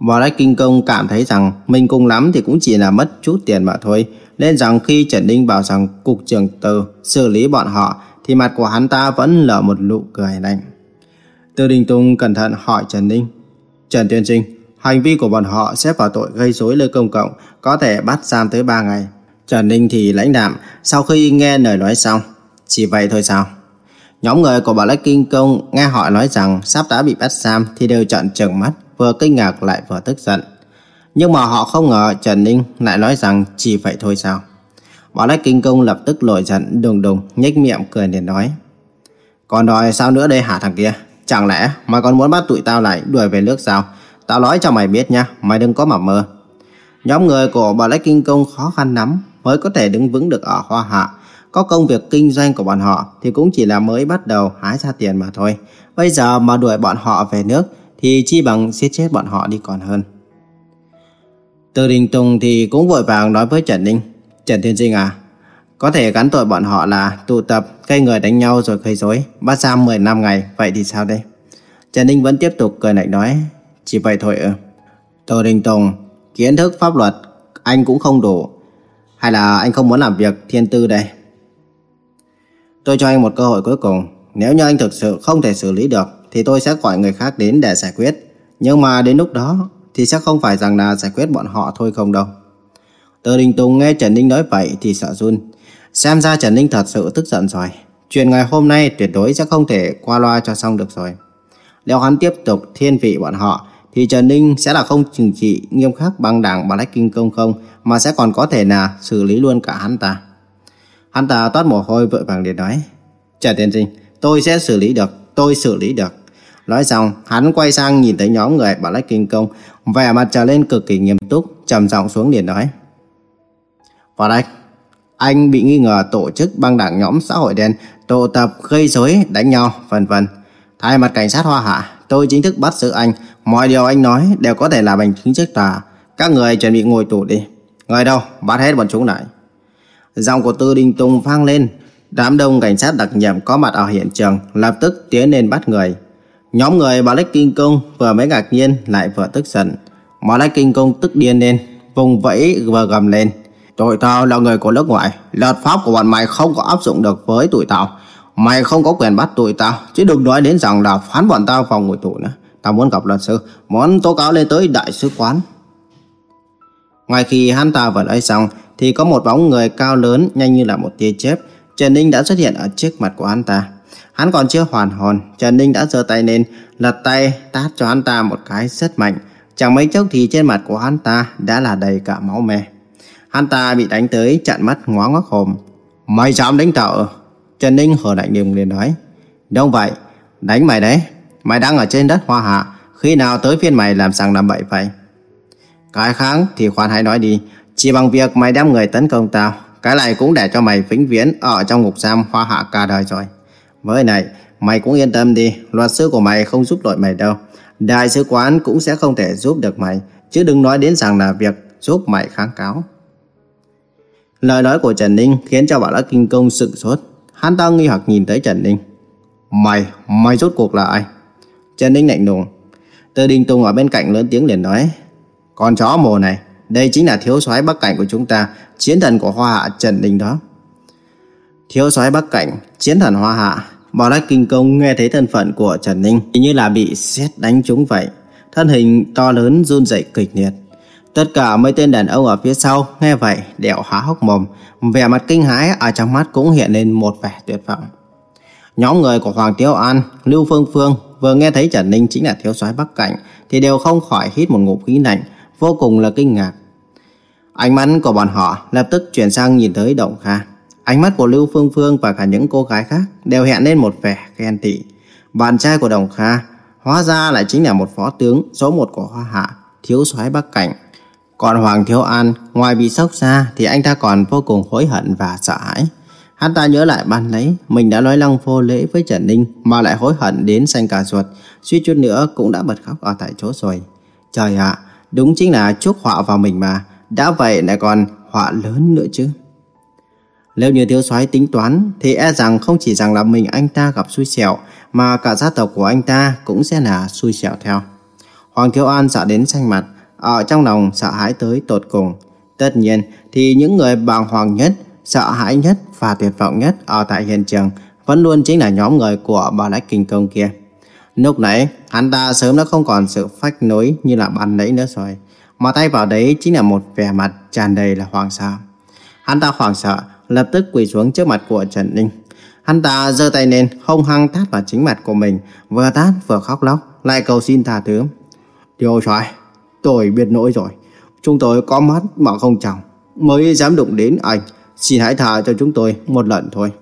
Võ Lách Kinh Công cảm thấy rằng mình cùng lắm thì cũng chỉ là mất chút tiền mà thôi. Nên rằng khi Trần Ninh bảo rằng cục trưởng từ xử lý bọn họ thì mặt của hắn ta vẫn lở một nụ cười lạnh. Từ Đình Tùng cẩn thận hỏi Trần Ninh. Trần tuyên Sinh, hành vi của bọn họ xếp vào tội gây rối nơi công cộng có thể bắt giam tới 3 ngày. Trần Ninh thì lãnh đạm sau khi nghe lời nói xong. Chỉ vậy thôi sao? Nhóm người của Black King Kinh Công nghe họ nói rằng sắp đã bị bắt giam thì đều trợn trừng mắt, vừa kinh ngạc lại vừa tức giận. Nhưng mà họ không ngờ Trần Ninh lại nói rằng chỉ vậy thôi sao? Black King Kinh Công lập tức nổi giận đùng đùng, nhếch miệng cười để nói. Còn đòi sao nữa đây hả thằng kia? Chẳng lẽ mày còn muốn bắt tụi tao lại đuổi về nước sao? Tao nói cho mày biết nha, mày đừng có mà mơ. Nhóm người của Black King Kinh Công khó khăn lắm mới có thể đứng vững được ở Hoa Hạ. Có công việc kinh doanh của bọn họ thì cũng chỉ là mới bắt đầu hái ra tiền mà thôi. Bây giờ mà đuổi bọn họ về nước thì chi bằng giết chết bọn họ đi còn hơn. Từ Đình Tùng thì cũng vội vàng nói với Trần Ninh. Trần Thiên Sinh à, có thể gắn tội bọn họ là tụ tập, gây người đánh nhau rồi gây rối, bắt giam 10 năm ngày, vậy thì sao đây? Trần Ninh vẫn tiếp tục cười lạnh nói, chỉ vậy thôi ư. Từ Đình Tùng, kiến thức pháp luật anh cũng không đủ, hay là anh không muốn làm việc thiên tư đây? Tôi cho anh một cơ hội cuối cùng, nếu như anh thực sự không thể xử lý được thì tôi sẽ gọi người khác đến để giải quyết. Nhưng mà đến lúc đó thì sẽ không phải rằng là giải quyết bọn họ thôi không đâu. Từ Đình Tùng nghe Trần Ninh nói vậy thì sợ run. Xem ra Trần Ninh thật sự tức giận rồi. Chuyện ngày hôm nay tuyệt đối sẽ không thể qua loa cho xong được rồi. Nếu hắn tiếp tục thiên vị bọn họ thì Trần Ninh sẽ là không trừng trị nghiêm khắc bằng đảng Black King Công không mà sẽ còn có thể là xử lý luôn cả hắn ta. Hắn ta toát mồ hôi vội vàng để nói Trần Tiên Sinh, tôi sẽ xử lý được, tôi xử lý được. Nói xong, hắn quay sang nhìn tới nhóm người Black King Công vẻ mặt trở lên cực kỳ nghiêm túc, trầm giọng xuống liền nói Vào đây, anh bị nghi ngờ tổ chức băng đảng nhóm xã hội đen tụ tập gây rối đánh nhau, vân vân. Thay mặt cảnh sát Hoa Hạ, tôi chính thức bắt giữ anh. Mọi điều anh nói đều có thể là bằng chứng trước tòa. Các người chuẩn bị ngồi tù đi. Người đâu, bắt hết bọn chúng lại. Giọng của Tư Đinh Tùng vang lên. Đám đông cảnh sát đặc nhiệm có mặt ở hiện trường lập tức tiến lên bắt người. Nhóm người bà Lách Kinh Công vừa mới ngạc nhiên lại vừa tức giận. Bà Lách Kinh Công tức điên lên, vùng vẫy vừa gầm lên. Tụi tao là người của nước ngoài, luật pháp của bọn mày không có áp dụng được với tụi tao. Mày không có quyền bắt tụi tao, chứ đừng nói đến rằng là phán bọn tao vào ngồi tù nữa. Tao muốn gặp luật sư, muốn tố cáo lên tới đại sứ quán. ngay khi hắn ta vừa nói xong, thì có một bóng người cao lớn nhanh như là một tia chớp. Trần Ninh đã xuất hiện ở trước mặt của hắn ta. Hắn còn chưa hoàn hồn, Trần Ninh đã giơ tay lên, lật tay tát cho hắn ta một cái rất mạnh. Chẳng mấy chốc thì trên mặt của hắn ta đã là đầy cả máu me. Hắn ta bị đánh tới chặn mắt ngó ngóc hồm. Mày dám đánh tao à? Trần Ninh hờ lạnh nghiêm liền nói. Đâu vậy? Đánh mày đấy. Mày đang ở trên đất hoa hạ. Khi nào tới phiên mày làm sang làm bậy vậy? Cái kháng thì khoan hãy nói đi. Chỉ bằng việc mày đem người tấn công tao. Cái này cũng để cho mày vĩnh viễn ở trong ngục giam hoa hạ cả đời rồi. Với này, mày cũng yên tâm đi. Luật sư của mày không giúp đội mày đâu. Đại sứ quán cũng sẽ không thể giúp được mày. Chứ đừng nói đến rằng là việc giúp mày kháng cáo. Lời nói của Trần Ninh khiến cho Bảo Lắc Kinh Công sựng sốt. Hắn ta nghi hoặc nhìn tới Trần Ninh. Mày, mày rốt cuộc là ai? Trần Ninh lạnh lùng. Từ Đình Tùng ở bên cạnh lớn tiếng liền nói. Con chó mồ này, đây chính là thiếu soái Bắc Cảnh của chúng ta, chiến thần của Hoa Hạ Trần Ninh đó. Thiếu soái Bắc Cảnh, chiến thần Hoa Hạ. Bảo Lắc Kinh Công nghe thấy thân phận của Trần Ninh như là bị xét đánh trúng vậy. Thân hình to lớn run rẩy kịch liệt. Tất cả mấy tên đàn ông ở phía sau nghe vậy đều há hốc mồm, vẻ mặt kinh hãi ở trong mắt cũng hiện lên một vẻ tuyệt vọng. Nhóm người của Hoàng Tiếu An, Lưu Phương Phương vừa nghe thấy Trần Ninh chính là thiếu soái Bắc Cảnh thì đều không khỏi hít một ngụm khí lạnh, vô cùng là kinh ngạc. Ánh mắt của bọn họ lập tức chuyển sang nhìn tới Động Kha. Ánh mắt của Lưu Phương Phương và cả những cô gái khác đều hiện lên một vẻ ghen tị. Bạn trai của Đồng Kha hóa ra lại chính là một phó tướng số một của Hoa Hạ, thiếu soái Bắc Cảnh. Còn Hoàng Thiếu An, ngoài bị sốc ra thì anh ta còn vô cùng hối hận và sợ hãi. Hắn ta nhớ lại ban nãy mình đã nói lăng vô lễ với Trần Ninh mà lại hối hận đến xanh cả ruột, suýt chút nữa cũng đã bật khóc ở tại chỗ rồi. Trời ạ, đúng chính là chuốc họa vào mình mà, đã vậy lại còn họa lớn nữa chứ. Nếu như thiếu soái tính toán thì e rằng không chỉ rằng là mình anh ta gặp xui xẻo mà cả gia tộc của anh ta cũng sẽ là xui xẻo theo. Hoàng Thiếu An sợ đến xanh mặt, ở trong lòng sợ hãi tới tột cùng. Tất nhiên thì những người bàng hoàng nhất, sợ hãi nhất và tuyệt vọng nhất ở tại hiện trường vẫn luôn chính là nhóm người của bà lách kinh công kia. Lúc nãy, hắn ta sớm đã không còn sự phách nối như là ban nãy nữa rồi. Mà tay vào đấy chính là một vẻ mặt tràn đầy là hoảng sợ. Hắn ta hoảng sợ, lập tức quỳ xuống trước mặt của Trần Ninh. Hắn ta giơ tay lên, hung hăng tát vào chính mặt của mình, vừa tát vừa khóc lóc, lại cầu xin tha thứ. Điều soái, Tôi biết nỗi rồi. Chúng tôi có mắt mà không chồng. Mới dám đụng đến anh. Xin hãy tha cho chúng tôi một lần thôi.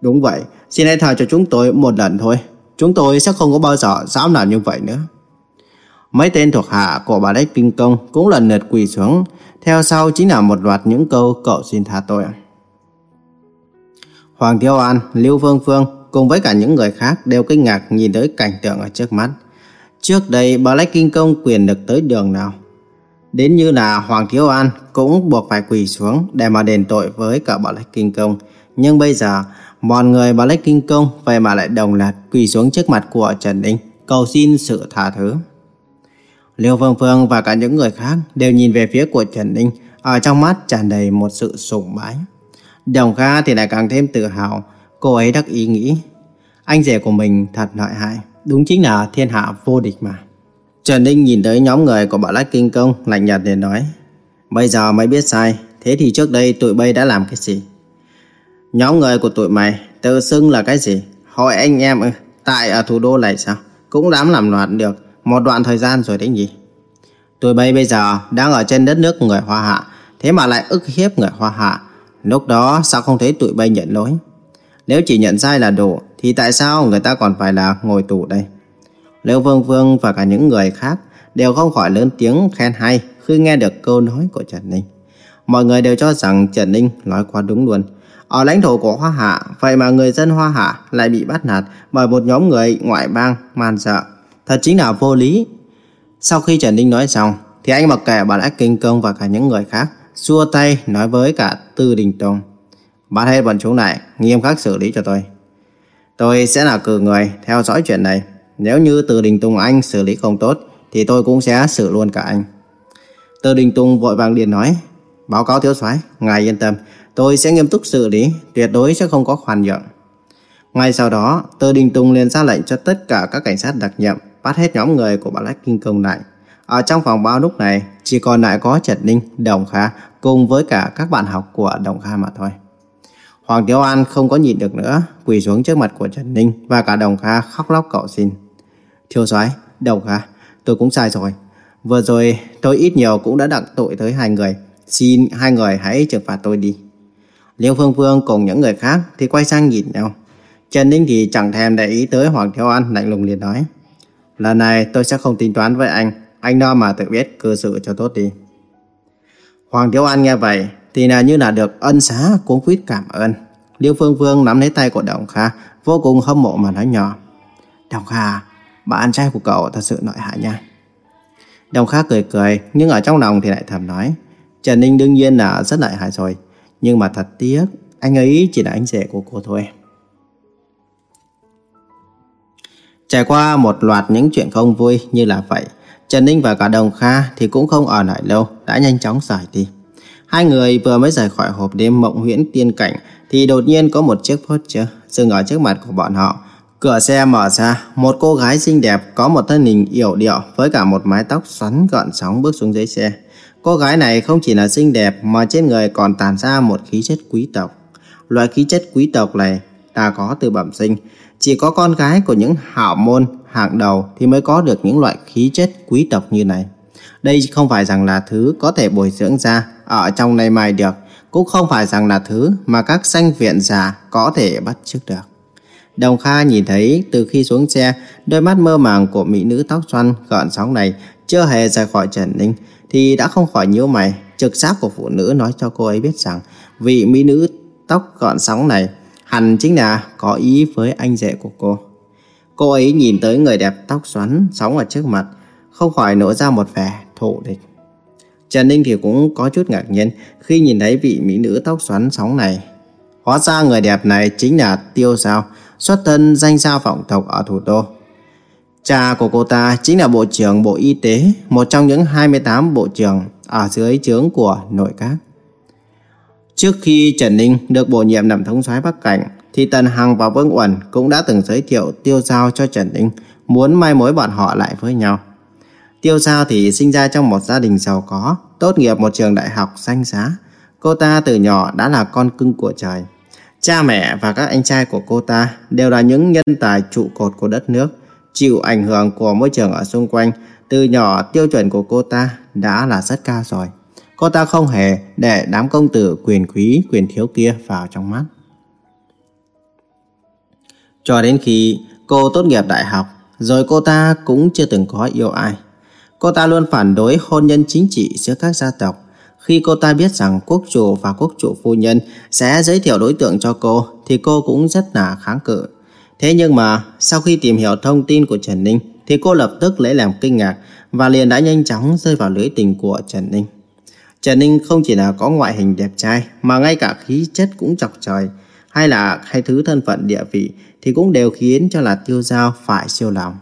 Đúng vậy. Xin hãy tha cho chúng tôi một lần thôi. Chúng tôi sẽ không có bao giờ dám làm như vậy nữa. Mấy tên thuộc hạ của bà Đách Kinh Công cũng lần lượt quỳ xuống. Theo sau chính là một loạt những câu cậu xin tha tội Hoàng Thiếu An, Lưu Phương Phương cùng với cả những người khác đều kinh ngạc nhìn tới cảnh tượng ở trước mắt. Trước đây bà Lách Kinh Công quyền được tới đường nào? Đến như là Hoàng Thiếu An cũng buộc phải quỳ xuống để mà đền tội với cả bà Lách Kinh Công. Nhưng bây giờ, mọi người bà Lách Kinh Công vậy mà lại đồng loạt quỳ xuống trước mặt của Trần Ninh, cầu xin sự tha thứ. Liêu Phương Phương và cả những người khác đều nhìn về phía của Trần Ninh, ở trong mắt tràn đầy một sự sùng bái. Đồng Kha thì lại càng thêm tự hào, cô ấy đắc ý nghĩ, anh rể của mình thật lợi hại. Đúng chính là thiên hạ vô địch mà. Trần Ninh nhìn tới nhóm người của Bảo Lách Kinh Công lạnh nhạt để nói Bây giờ mới biết sai Thế thì trước đây tụi bay đã làm cái gì Nhóm người của tụi mày Tự xưng là cái gì Hỏi anh em Tại ở thủ đô này sao Cũng dám làm loạn được một đoạn thời gian rồi đấy nhỉ? Tụi bay bây giờ đang ở trên đất nước người Hoa Hạ, thế mà lại ức hiếp người Hoa Hạ. Lúc đó sao không thấy tụi bay nhận lỗi? Nếu chỉ nhận sai là đủ, thì tại sao người ta còn phải là ngồi tù đây? Lêu Vương Vương và cả những người khác đều không khỏi lớn tiếng khen hay khi nghe được câu nói của Trần Ninh. Mọi người đều cho rằng Trần Ninh nói quá đúng luôn. Ở lãnh thổ của Hoa Hạ, vậy mà người dân Hoa Hạ lại bị bắt nạt bởi một nhóm người ngoại bang man dợ. Thật chính là vô lý. Sau khi Trần Ninh nói xong, thì anh mặc kệ bà Ách Kinh Công và cả những người khác, xua tay nói với cả Tư Đình Tông. Bắt hết bọn chúng lại, nghiêm khắc xử lý cho tôi. Tôi sẽ là cử người theo dõi chuyện này. Nếu như Từ Đình Tùng anh xử lý không tốt, thì tôi cũng sẽ xử luôn cả anh. Từ Đình Tùng vội vàng điện nói, báo cáo thiếu soái, ngài yên tâm, tôi sẽ nghiêm túc xử lý, tuyệt đối sẽ không có khoan nhượng. Ngay sau đó, Từ Đình Tùng liền ra lệnh cho tất cả các cảnh sát đặc nhiệm bắt hết nhóm người của Black King Công lại. Ở trong phòng bao lúc này, chỉ còn lại có Trần Ninh, Đồng Kha cùng với cả các bạn học của Đồng Kha mà thôi. Hoàng Tiếu An không có nhịn được nữa, quỳ xuống trước mặt của Trần Ninh và cả Đồng Kha khóc lóc cầu xin. Thiếu soái, Đồng Kha, tôi cũng sai rồi. Vừa rồi tôi ít nhiều cũng đã đặng tội tới hai người. Xin hai người hãy trừng phạt tôi đi. Liêu Phương Phương cùng những người khác thì quay sang nhìn nhau. Trần Ninh thì chẳng thèm để ý tới Hoàng Thiếu An lạnh lùng liền nói. Lần này tôi sẽ không tính toán với anh. Anh đó mà tự biết cư xử cho tốt đi. Hoàng Thiếu An nghe vậy thì là như là được ân xá cuốn quýt cảm ơn. Liêu Phương Phương nắm lấy tay của Đồng Kha vô cùng hâm mộ mà nói nhỏ. Đồng Kha, bạn trai của cậu thật sự nội hại nha. Đồng Kha cười cười nhưng ở trong lòng thì lại thầm nói. Trần Ninh đương nhiên là rất lợi hại rồi. Nhưng mà thật tiếc, anh ấy chỉ là anh rể của cô thôi. Trải qua một loạt những chuyện không vui như là vậy, Trần Ninh và cả Đồng Kha thì cũng không ở lại lâu, đã nhanh chóng rời đi. Hai người vừa mới rời khỏi hộp đêm mộng huyễn tiên cảnh thì đột nhiên có một chiếc Porsche dừng ở trước mặt của bọn họ. Cửa xe mở ra, một cô gái xinh đẹp có một thân hình yểu điệu với cả một mái tóc xoắn gọn sóng bước xuống dưới xe. Cô gái này không chỉ là xinh đẹp mà trên người còn tàn ra một khí chất quý tộc. Loại khí chất quý tộc này đã có từ bẩm sinh, chỉ có con gái của những hảo môn hạng đầu thì mới có được những loại khí chất quý tộc như này. Đây không phải rằng là thứ có thể bồi dưỡng ra ở trong này mai được, cũng không phải rằng là thứ mà các sanh viện già có thể bắt chước được. Đồng Kha nhìn thấy từ khi xuống xe, đôi mắt mơ màng của mỹ nữ tóc xoăn gọn sóng này chưa hề rời khỏi Trần Ninh thì đã không khỏi nhíu mày. Trực giác của phụ nữ nói cho cô ấy biết rằng vị mỹ nữ tóc gọn sóng này hẳn chính là có ý với anh rể của cô. Cô ấy nhìn tới người đẹp tóc xoắn sóng ở trước mặt, không khỏi nổ ra một vẻ thụ địch. Trần Ninh thì cũng có chút ngạc nhiên khi nhìn thấy vị mỹ nữ tóc xoắn sóng này. Hóa ra người đẹp này chính là Tiêu Giao, xuất thân danh gia vọng tộc ở thủ đô. Cha của cô ta chính là Bộ trưởng Bộ Y tế, một trong những 28 bộ trưởng ở dưới trướng của nội các. Trước khi Trần Ninh được bổ nhiệm làm thống soái Bắc Cảnh, thì Tần Hằng và Vương Uẩn cũng đã từng giới thiệu Tiêu Giao cho Trần Ninh, muốn mai mối bọn họ lại với nhau. Tiêu Giao thì sinh ra trong một gia đình giàu có, tốt nghiệp một trường đại học danh giá. Cô ta từ nhỏ đã là con cưng của trời. Cha mẹ và các anh trai của cô ta đều là những nhân tài trụ cột của đất nước, chịu ảnh hưởng của môi trường ở xung quanh. Từ nhỏ tiêu chuẩn của cô ta đã là rất cao rồi. Cô ta không hề để đám công tử quyền quý, quyền thiếu kia vào trong mắt. Cho đến khi cô tốt nghiệp đại học, rồi cô ta cũng chưa từng có yêu ai. Cô ta luôn phản đối hôn nhân chính trị giữa các gia tộc. Khi cô ta biết rằng quốc chủ và quốc chủ phu nhân sẽ giới thiệu đối tượng cho cô, thì cô cũng rất là kháng cự. Thế nhưng mà, sau khi tìm hiểu thông tin của Trần Ninh, thì cô lập tức lấy làm kinh ngạc và liền đã nhanh chóng rơi vào lưới tình của Trần Ninh. Trần Ninh không chỉ là có ngoại hình đẹp trai, mà ngay cả khí chất cũng chọc trời, hay là hai thứ thân phận địa vị thì cũng đều khiến cho là tiêu giao phải siêu lòng.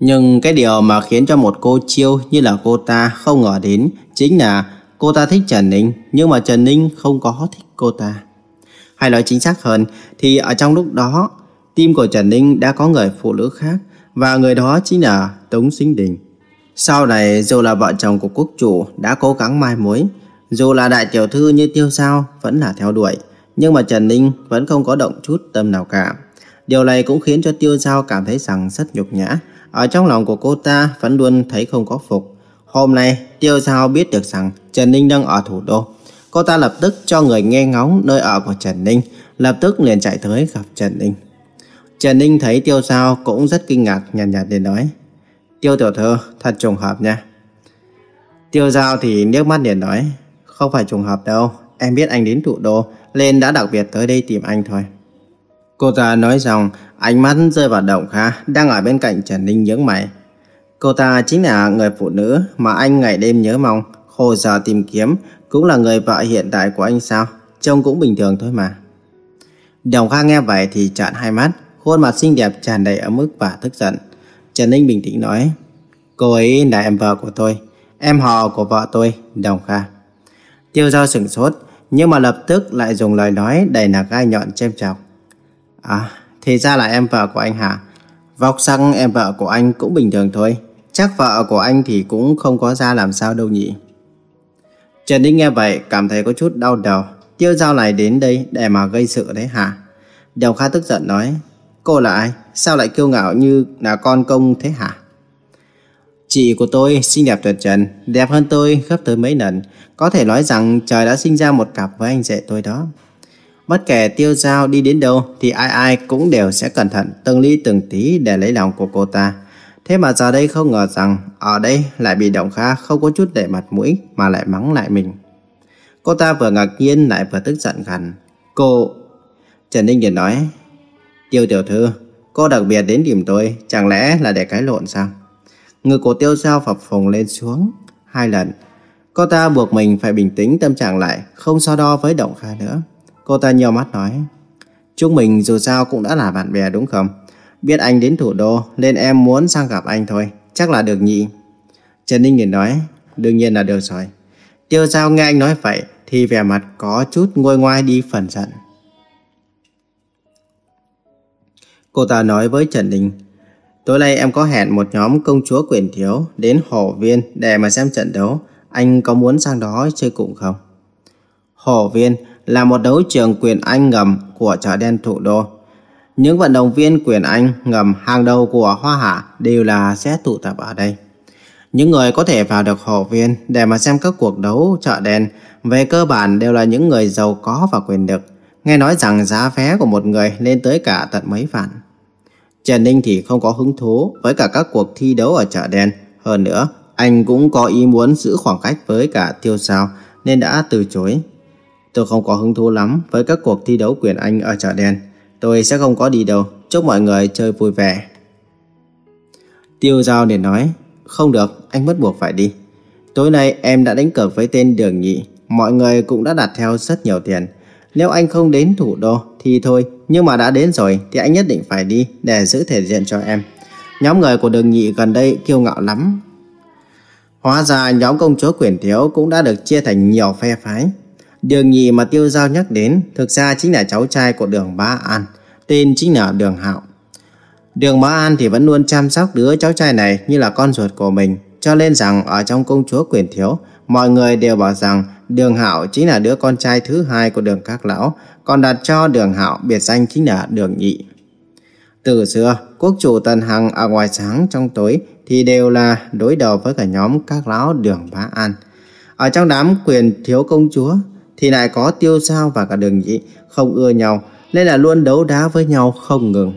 Nhưng cái điều mà khiến cho một cô chiêu như là cô ta không ngờ đến chính là cô ta thích Trần Ninh nhưng mà Trần Ninh không có thích cô ta. Hay nói chính xác hơn thì ở trong lúc đó tim của Trần Ninh đã có người phụ nữ khác và người đó chính là Tống Sinh Đình. Sau này dù là vợ chồng của quốc chủ đã cố gắng mai mối, dù là đại tiểu thư như tiêu sao vẫn là theo đuổi, nhưng mà Trần Ninh vẫn không có động chút tâm nào cả. Điều này cũng khiến cho tiêu giao cảm thấy rằng rất nhục nhã, ở trong lòng của cô ta vẫn luôn thấy không có phục. Hôm nay, Tiêu Giao biết được rằng Trần Ninh đang ở thủ đô. Cô ta lập tức cho người nghe ngóng nơi ở của Trần Ninh, lập tức liền chạy tới gặp Trần Ninh. Trần Ninh thấy Tiêu Giao cũng rất kinh ngạc nhàn nhạt, nhạt để nói Tiêu tiểu thư, thật trùng hợp nha. Tiêu Giao thì nước mắt liền nói Không phải trùng hợp đâu, em biết anh đến thủ đô nên đã đặc biệt tới đây tìm anh thôi. Cô ta nói xong, ánh mắt rơi vào Động Kha đang ở bên cạnh Trần Ninh nhướng mày. Cô ta chính là người phụ nữ mà anh ngày đêm nhớ mong, khổ sở tìm kiếm, cũng là người vợ hiện tại của anh sao? Trông cũng bình thường thôi mà. Đồng Kha nghe vậy thì trợn hai mắt, khuôn mặt xinh đẹp tràn đầy ấm ức và tức giận. Trần Ninh bình tĩnh nói, cô ấy là em vợ của tôi, em họ của vợ tôi, Đồng Kha. Tiêu giao sửng sốt, nhưng mà lập tức lại dùng lời nói đầy là gai nhọn chêm chọc. À, thì ra là em vợ của anh hả? Vóc sắc em vợ của anh cũng bình thường thôi. Chắc vợ của anh thì cũng không có ra làm sao đâu nhỉ. Trần Ninh nghe vậy cảm thấy có chút đau đầu. Tiêu giao này đến đây để mà gây sự đấy hả? Đồng Kha tức giận nói. Cô là ai? Sao lại kiêu ngạo như là con công thế hả? Chị của tôi xinh đẹp tuyệt trần, đẹp hơn tôi gấp tới mấy lần. Có thể nói rằng trời đã sinh ra một cặp với anh rể tôi đó. Bất kể tiêu giao đi đến đâu thì ai ai cũng đều sẽ cẩn thận từng ly từng tí để lấy lòng của cô ta. Thế mà giờ đây không ngờ rằng ở đây lại bị Động Kha không có chút để mặt mũi mà lại mắng lại mình. Cô ta vừa ngạc nhiên lại vừa tức giận gần. Cô... Trần Ninh Điền nói Tiêu tiểu thư, cô đặc biệt đến tìm tôi chẳng lẽ là để cái lộn sao? Người của tiêu giao phập phồng lên xuống hai lần. Cô ta buộc mình phải bình tĩnh tâm trạng lại, không so đo với Động Kha nữa. Cô ta nhiều mắt nói Chúng mình dù sao cũng đã là bạn bè đúng không Biết anh đến thủ đô Nên em muốn sang gặp anh thôi Chắc là được nhỉ Trần Ninh liền nói Đương nhiên là được rồi Tiêu giao nghe anh nói vậy Thì vẻ mặt có chút ngôi ngoai đi phần giận Cô ta nói với Trần đình, Tối nay em có hẹn một nhóm công chúa quyền thiếu Đến Hồ Viên để mà xem trận đấu Anh có muốn sang đó chơi cùng không? Hồ Viên là một đấu trường quyền Anh ngầm của chợ đen thủ đô. Những vận động viên quyền Anh ngầm hàng đầu của Hoa Hạ đều là sẽ tụ tập ở đây. Những người có thể vào được hồ viên để mà xem các cuộc đấu chợ đen, về cơ bản đều là những người giàu có và quyền lực. Nghe nói rằng giá vé của một người lên tới cả tận mấy vạn. Trần Ninh thì không có hứng thú với cả các cuộc thi đấu ở chợ đen. Hơn nữa, anh cũng có ý muốn giữ khoảng cách với cả tiêu sao nên đã từ chối. Tôi không có hứng thú lắm với các cuộc thi đấu quyền Anh ở chợ đen. Tôi sẽ không có đi đâu. Chúc mọi người chơi vui vẻ. Tiêu Giao liền nói, không được, anh bắt buộc phải đi. Tối nay em đã đánh cược với tên Đường Nhị. Mọi người cũng đã đặt theo rất nhiều tiền. Nếu anh không đến thủ đô thì thôi, nhưng mà đã đến rồi thì anh nhất định phải đi để giữ thể diện cho em. Nhóm người của Đường Nhị gần đây kiêu ngạo lắm. Hóa ra nhóm công chúa quyền thiếu cũng đã được chia thành nhiều phe phái. Đường nhị mà tiêu giao nhắc đến thực ra chính là cháu trai của đường Bá An, tên chính là đường Hạo. Đường Bá An thì vẫn luôn chăm sóc đứa cháu trai này như là con ruột của mình, cho nên rằng ở trong công chúa quyền thiếu, mọi người đều bảo rằng đường Hạo chính là đứa con trai thứ hai của đường các lão, còn đặt cho đường Hạo biệt danh chính là đường nhị. Từ xưa, quốc chủ Tần Hằng ở ngoài sáng trong tối thì đều là đối đầu với cả nhóm các lão đường Bá An. Ở trong đám quyền thiếu công chúa thì lại có tiêu sao và cả đường nhị không ưa nhau nên là luôn đấu đá với nhau không ngừng.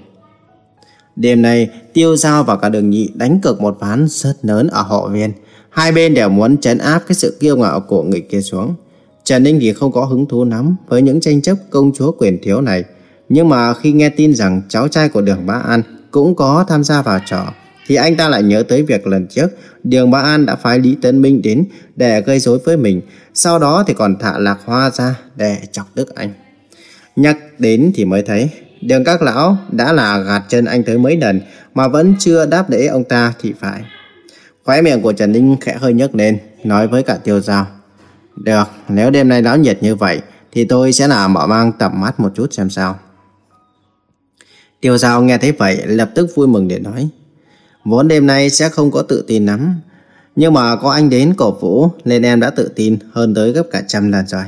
Đêm nay, tiêu giao và cả đường nhị đánh cược một ván rất lớn ở họ viên. Hai bên đều muốn chấn áp cái sự kiêu ngạo của người kia xuống. Trần Ninh thì không có hứng thú lắm với những tranh chấp công chúa quyền thiếu này. Nhưng mà khi nghe tin rằng cháu trai của đường Bá An cũng có tham gia vào trò, thì anh ta lại nhớ tới việc lần trước Đường Bá An đã phái Lý Tấn Minh đến để gây rối với mình, sau đó thì còn thả Lạc Hoa ra để chọc tức anh. Nhắc đến thì mới thấy, đường các lão đã là gạt chân anh tới mấy lần mà vẫn chưa đáp lễ ông ta thì phải. Khóe miệng của Trần Ninh khẽ hơi nhấc lên, nói với cả Tiêu Giao. Được, nếu đêm nay náo nhiệt như vậy, thì tôi sẽ là mở mang tầm mắt một chút xem sao. Tiêu Giao nghe thấy vậy, lập tức vui mừng để nói. Vốn đêm nay sẽ không có tự tin lắm, nhưng mà có anh đến cổ vũ nên em đã tự tin hơn tới gấp cả trăm lần rồi.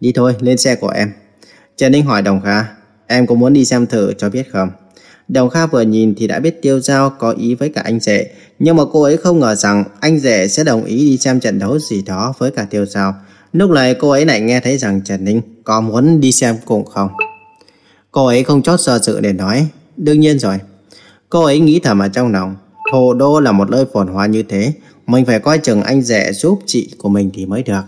Đi thôi, lên xe của em. Trần Ninh hỏi Đồng Kha, em có muốn đi xem thử cho biết không? Đồng Kha vừa nhìn thì đã biết Tiêu Giao có ý với cả anh rể, nhưng mà cô ấy không ngờ rằng anh rể sẽ đồng ý đi xem trận đấu gì đó với cả Tiêu Giao. Lúc này cô ấy lại nghe thấy rằng Trần Ninh có muốn đi xem cùng không. Cô ấy không chót sơ sự để nói, đương nhiên rồi. Cô ấy nghĩ thầm ở trong lòng, hồ đô là một nơi phồn hoa như thế, mình phải coi chừng anh rể giúp chị của mình thì mới được.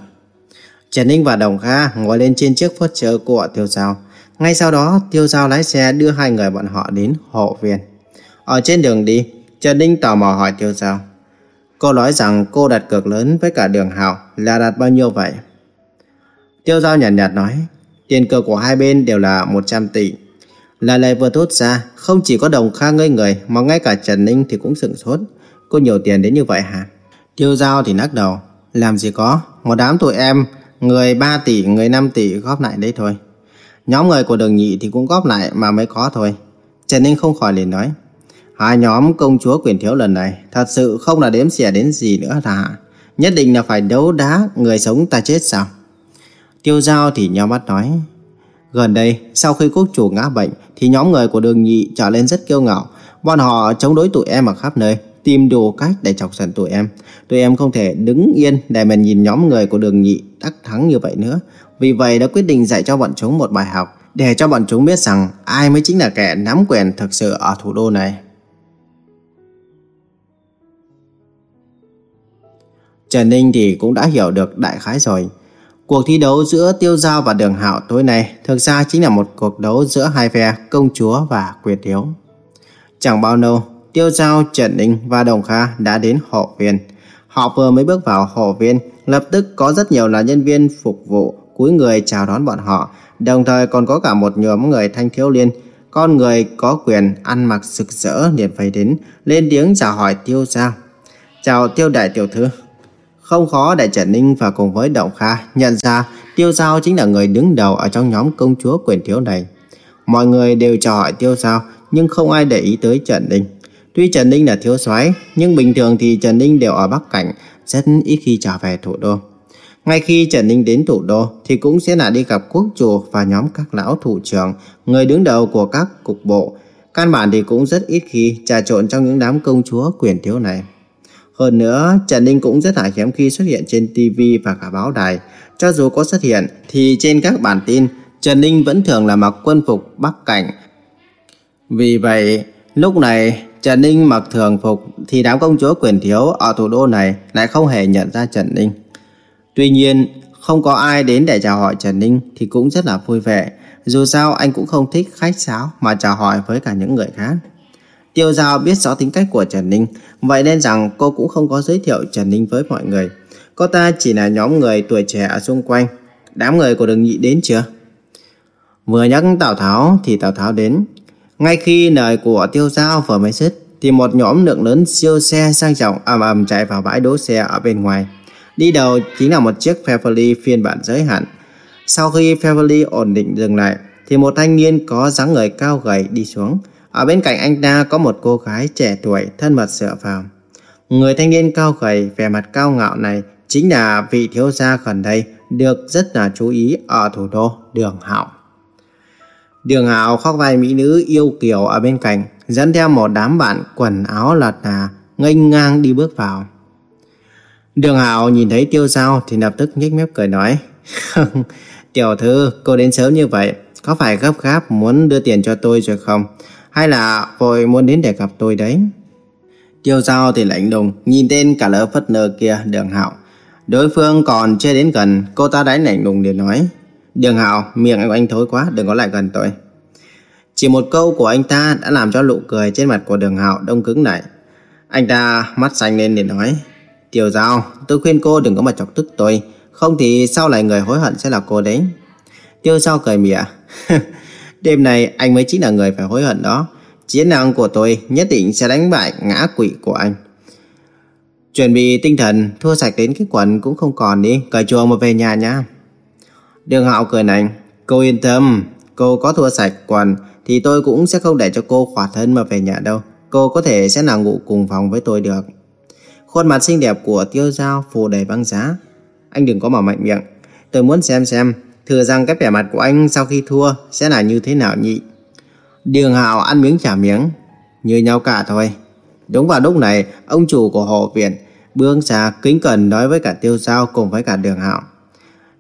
Trần Ninh và Đồng Kha ngồi lên trên chiếc phốt chơ của Tiêu Giao. Ngay sau đó, Tiêu Giao lái xe đưa hai người bọn họ đến hộ viên. Ở trên đường đi, Trần Ninh tò mò hỏi Tiêu Giao. Cô nói rằng cô đặt cược lớn với cả đường Hào là đặt bao nhiêu vậy? Tiêu Giao nhàn nhạt, nhạt nói, tiền cược của hai bên đều là 100 tỷ. Là lời vừa thốt ra, không chỉ có Đồng Kha ngây người mà ngay cả Trần Ninh thì cũng sửng sốt. Cô nhiều tiền đến như vậy hả? Tiêu Giao thì nắc đầu, làm gì có, một đám tụi em, người 3 tỷ, người 5 tỷ góp lại đấy thôi. Nhóm người của đường nhị thì cũng góp lại mà mới có thôi. Trần Ninh không khỏi liền nói, hai nhóm công chúa quyền thiếu lần này thật sự không là đếm xỉa đến gì nữa là Nhất định là phải đấu đá người sống ta chết sao? Tiêu Giao thì nhau mắt nói, Gần đây, sau khi quốc chủ ngã bệnh, thì nhóm người của đường nhị trở lên rất kiêu ngạo. Bọn họ chống đối tụi em ở khắp nơi, tìm đủ cách để chọc giận tụi em. Tụi em không thể đứng yên để mà nhìn nhóm người của đường nhị đắc thắng như vậy nữa. Vì vậy đã quyết định dạy cho bọn chúng một bài học, để cho bọn chúng biết rằng ai mới chính là kẻ nắm quyền thực sự ở thủ đô này. Trần Ninh thì cũng đã hiểu được đại khái rồi. Cuộc thi đấu giữa Tiêu Giao và Đường Hạo tối nay thực ra chính là một cuộc đấu giữa hai phe công chúa và quyền thiếu. Chẳng bao lâu, Tiêu Giao, Trần Ninh và Đồng Kha đã đến hộ viên. Họ vừa mới bước vào hộ viên, lập tức có rất nhiều là nhân viên phục vụ cúi người chào đón bọn họ, đồng thời còn có cả một nhóm người thanh thiếu liên, con người có quyền ăn mặc sực sỡ liền phải đến, lên tiếng chào hỏi Tiêu Giao. Chào Tiêu Đại Tiểu Thư. Không khó để Trần Ninh và cùng với Động Kha nhận ra Tiêu Giao chính là người đứng đầu ở trong nhóm công chúa quyền thiếu này. Mọi người đều chào hỏi Tiêu Giao nhưng không ai để ý tới Trần Ninh. Tuy Trần Ninh là thiếu soái nhưng bình thường thì Trần Ninh đều ở Bắc Cảnh, rất ít khi trở về thủ đô. Ngay khi Trần Ninh đến thủ đô thì cũng sẽ là đi gặp quốc chủ và nhóm các lão thủ trưởng, người đứng đầu của các cục bộ. Căn bản thì cũng rất ít khi trà trộn trong những đám công chúa quyền thiếu này. Hơn nữa, Trần Ninh cũng rất là hiếm khi xuất hiện trên TV và cả báo đài. Cho dù có xuất hiện, thì trên các bản tin, Trần Ninh vẫn thường là mặc quân phục Bắc Cảnh. Vì vậy, lúc này Trần Ninh mặc thường phục thì đám công chúa quyền thiếu ở thủ đô này lại không hề nhận ra Trần Ninh. Tuy nhiên, không có ai đến để chào hỏi Trần Ninh thì cũng rất là vui vẻ. Dù sao anh cũng không thích khách sáo mà chào hỏi với cả những người khác. Tiêu Giao biết rõ tính cách của Trần Ninh, vậy nên rằng cô cũng không có giới thiệu Trần Ninh với mọi người. Cô ta chỉ là nhóm người tuổi trẻ ở xung quanh. Đám người của đường nhị đến chưa? Vừa nhắc Tào Tháo thì Tào Tháo đến. Ngay khi lời của Tiêu Giao vừa mới dứt, thì một nhóm lượng lớn siêu xe sang trọng ầm ầm chạy vào bãi đỗ xe ở bên ngoài. Đi đầu chính là một chiếc Beverly phiên bản giới hạn. Sau khi Beverly ổn định dừng lại, thì một thanh niên có dáng người cao gầy đi xuống. Ở bên cạnh anh ta có một cô gái trẻ tuổi thân mật dựa vào. Người thanh niên cao gầy, vẻ mặt cao ngạo này chính là vị thiếu gia gần đây được rất là chú ý ở thủ đô Đường Hạo. Đường Hạo khoác vai mỹ nữ yêu kiều ở bên cạnh, dẫn theo một đám bạn quần áo lật là nghênh ngang đi bước vào. Đường Hạo nhìn thấy Tiêu Giao thì lập tức nhếch mép cười nói, Tiểu thư, cô đến sớm như vậy, có phải gấp gáp muốn đưa tiền cho tôi rồi không? Hay là vội muốn đến để gặp tôi đấy? Tiêu Giao thì lạnh lùng, nhìn tên cả lỡ phất nơ kia, Đường Hạo. Đối phương còn chưa đến gần, cô ta đánh lạnh lùng để nói, Đường Hạo, miệng anh anh thối quá, đừng có lại gần tôi. Chỉ một câu của anh ta đã làm cho nụ cười trên mặt của Đường Hạo đông cứng lại. Anh ta mắt xanh lên để nói, Tiểu Giao, tôi khuyên cô đừng có mà chọc tức tôi, không thì sau này người hối hận sẽ là cô đấy. Tiêu Giao cười mỉa, đêm này anh mới chính là người phải hối hận đó. Chiến năng của tôi nhất định sẽ đánh bại ngã quỷ của anh. Chuẩn bị tinh thần, thua sạch đến cái quần cũng không còn đi, cởi chuồng mà về nhà nha. Đường Hạo cười nành, cô yên tâm, cô có thua sạch quần thì tôi cũng sẽ không để cho cô khỏa thân mà về nhà đâu. Cô có thể sẽ là ngủ cùng phòng với tôi được. Khuôn mặt xinh đẹp của tiêu giao phủ đầy băng giá. Anh đừng có mà mạnh miệng. Tôi muốn xem xem, thừa rằng cái vẻ mặt của anh sau khi thua sẽ là như thế nào nhỉ? Đường Hạo ăn miếng trả miếng, như nhau cả thôi. Đúng vào lúc này, ông chủ của hộ viện bước ra kính cẩn nói với cả Tiêu Giao cùng với cả Đường Hạo.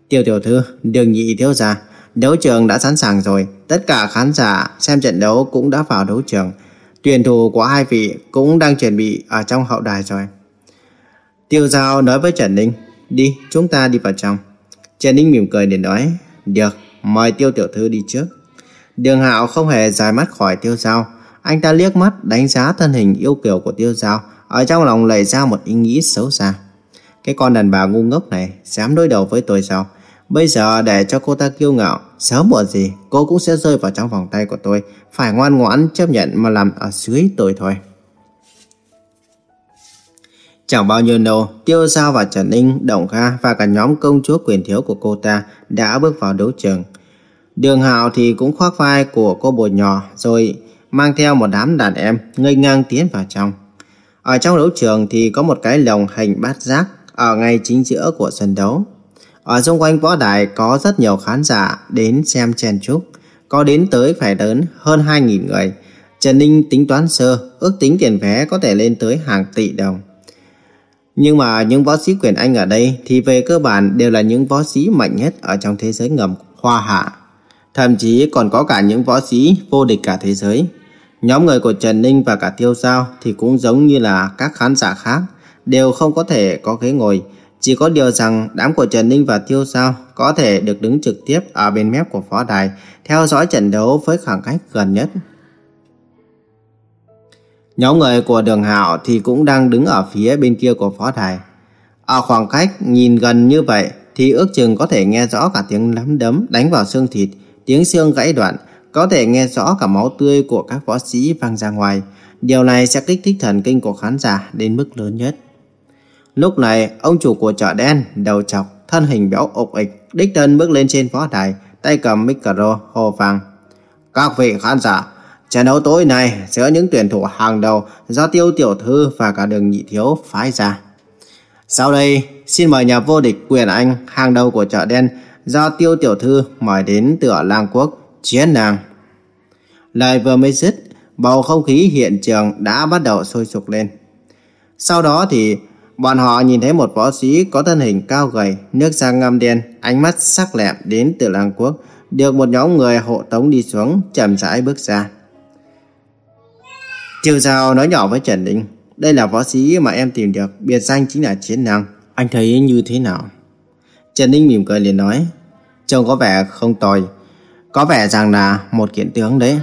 Tiêu tiểu thư, Đường nhị thiếu gia, đấu trường đã sẵn sàng rồi. Tất cả khán giả xem trận đấu cũng đã vào đấu trường. Tuyển thủ của hai vị cũng đang chuẩn bị ở trong hậu đài rồi. Tiêu Giao nói với Trần Ninh, đi, chúng ta đi vào trong. Trần Ninh mỉm cười để nói, được, mời Tiêu tiểu thư đi trước. Đường Hạo không hề rời mắt khỏi Tiêu Giao, anh ta liếc mắt đánh giá thân hình yêu kiều của Tiêu Giao, ở trong lòng lầy ra một ý nghĩ xấu xa. Cái con đàn bà ngu ngốc này dám đối đầu với tôi sao? Bây giờ để cho cô ta kiêu ngạo, sớm muộn gì cô cũng sẽ rơi vào trong vòng tay của tôi, phải ngoan ngoãn chấp nhận mà làm ở dưới tôi thôi. Chẳng bao nhiêu lâu, Tiêu Giao và Trần Ninh, Đồng Kha và cả nhóm công chúa quyền thiếu của cô ta đã bước vào đấu trường. Đường Hạo thì cũng khoác vai của cô bồ nhỏ rồi mang theo một đám đàn em ngây ngang tiến vào trong. Ở trong đấu trường thì có một cái lồng hình bát giác ở ngay chính giữa của sân đấu. Ở xung quanh võ đài có rất nhiều khán giả đến xem chen chúc, có đến tới phải đến hơn 2.000 người. Trần Ninh tính toán sơ, ước tính tiền vé có thể lên tới hàng tỷ đồng. Nhưng mà những võ sĩ quyền Anh ở đây thì về cơ bản đều là những võ sĩ mạnh nhất ở trong thế giới ngầm hoa hạ. Thậm chí còn có cả những võ sĩ vô địch cả thế giới. Nhóm người của Trần Ninh và cả Tiêu Giao thì cũng giống như là các khán giả khác, đều không có thể có ghế ngồi. Chỉ có điều rằng đám của Trần Ninh và Tiêu Giao có thể được đứng trực tiếp ở bên mép của phó đài, theo dõi trận đấu với khoảng cách gần nhất. Nhóm người của Đường Hảo thì cũng đang đứng ở phía bên kia của phó đài. Ở khoảng cách nhìn gần như vậy thì ước chừng có thể nghe rõ cả tiếng lắm đấm đánh vào xương thịt, tiếng xương gãy đoạn, có thể nghe rõ cả máu tươi của các võ sĩ văng ra ngoài. Điều này sẽ kích thích thần kinh của khán giả đến mức lớn nhất. Lúc này, ông chủ của chợ đen, đầu chọc, thân hình béo ục ịch, đích thân bước lên trên phó đài, tay cầm micro, hô vang. Các vị khán giả, trận đấu tối nay giữa những tuyển thủ hàng đầu do Tiêu Tiểu Thư và cả đường nhị thiếu phái ra. Sau đây, xin mời nhà vô địch quyền Anh hàng đầu của chợ đen do Tiêu Tiểu Thư mời đến từ Lang Quốc chiến nàng. Lời vừa mới dứt, bầu không khí hiện trường đã bắt đầu sôi sục lên. Sau đó thì bọn họ nhìn thấy một võ sĩ có thân hình cao gầy, nước da ngăm đen, ánh mắt sắc lẹm đến từ Lang Quốc, được một nhóm người hộ tống đi xuống, chậm rãi bước ra. Tiêu Giao nói nhỏ với Trần Ninh, đây là võ sĩ mà em tìm được, biệt danh chính là Chiến Năng. Anh thấy như thế nào? Trần Ninh mỉm cười liền nói, trông có vẻ không tồi, có vẻ rằng là một kiện tướng đấy.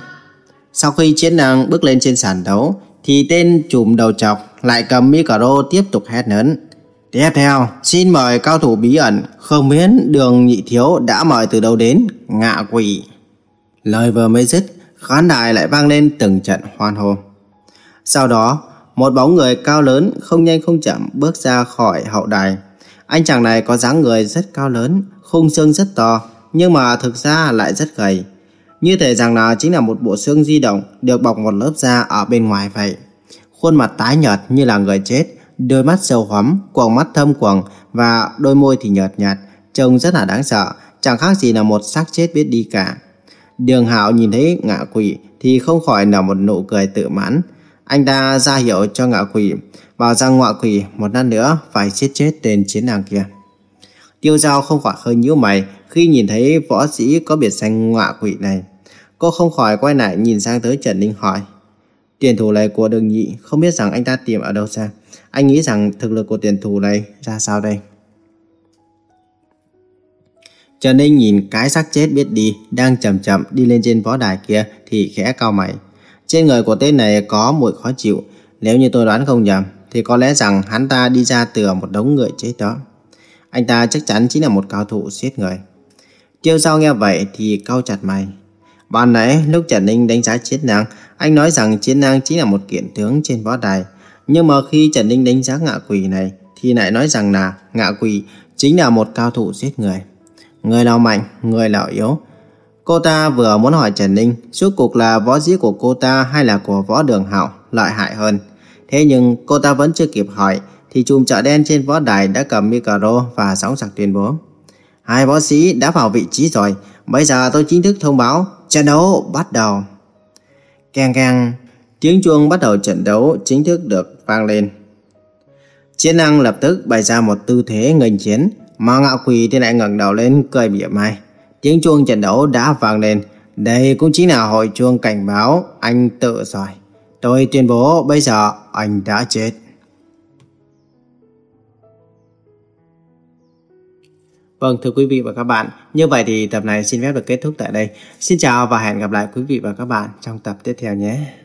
Sau khi chiến năng bước lên trên sàn đấu, thì tên trùm đầu chọc lại cầm micro tiếp tục hét lớn. Tiếp theo, xin mời cao thủ bí ẩn, không biết đường nhị thiếu đã mời từ đâu đến, ngạ quỷ. Lời vừa mới dứt, khán đài lại vang lên từng trận hoan hô. Sau đó, một bóng người cao lớn không nhanh không chậm bước ra khỏi hậu đài. Anh chàng này có dáng người rất cao lớn, khung xương rất to, nhưng mà thực ra lại rất gầy. Như thể rằng là chính là một bộ xương di động được bọc một lớp da ở bên ngoài vậy. Khuôn mặt tái nhợt như là người chết, đôi mắt sâu hoắm, quầng mắt thâm quầng và đôi môi thì nhợt nhạt, trông rất là đáng sợ, chẳng khác gì là một xác chết biết đi cả. Đường Hạo nhìn thấy ngạ quỷ thì không khỏi nở một nụ cười tự mãn. Anh ta ra hiệu cho ngạ quỷ, bảo rằng ngạ quỷ một năm nữa phải giết chết tên chiến nàng kia. Tiêu Giao không khỏi hơi nhíu mày khi nhìn thấy võ sĩ có biệt danh ngọa quỷ này. Cô không khỏi quay lại nhìn sang tới Trần Ninh hỏi. Tiền thủ này của đường nhị không biết rằng anh ta tìm ở đâu ra. Anh nghĩ rằng thực lực của tiền thủ này ra sao đây? Trần Ninh nhìn cái xác chết biết đi đang chậm chậm đi lên trên võ đài kia thì khẽ cao mày. Trên người của tên này có mùi khó chịu. Nếu như tôi đoán không nhầm thì có lẽ rằng hắn ta đi ra từ một đống người chết đó. Anh ta chắc chắn chính là một cao thủ giết người. Tiêu giao nghe vậy thì cau chặt mày. Ban nãy lúc Trần Ninh đánh giá chiến năng, anh nói rằng chiến năng chính là một kiện tướng trên võ đài. Nhưng mà khi Trần Ninh đánh giá ngạ quỷ này, thì lại nói rằng là ngạ quỷ chính là một cao thủ giết người. Người nào mạnh, người nào yếu. Cô ta vừa muốn hỏi Trần Ninh, suốt cuộc là võ dĩ của cô ta hay là của võ đường hạo lợi hại hơn. Thế nhưng cô ta vẫn chưa kịp hỏi, thì chùm chợ đen trên võ đài đã cầm micro và sóng sạc tuyên bố. Hai võ sĩ đã vào vị trí rồi, bây giờ tôi chính thức thông báo trận đấu bắt đầu. Keng keng, tiếng chuông bắt đầu trận đấu chính thức được vang lên. Chiến năng lập tức bày ra một tư thế nghênh chiến, mà ngạo quỳ thì lại ngẩng đầu lên cười mỉa mai. Tiếng chuông trận đấu đã vang lên, đây cũng chính là hồi chuông cảnh báo anh tự rồi. Tôi tuyên bố bây giờ anh đã chết. Vâng thưa quý vị và các bạn, như vậy thì tập này xin phép được kết thúc tại đây. Xin chào và hẹn gặp lại quý vị và các bạn trong tập tiếp theo nhé.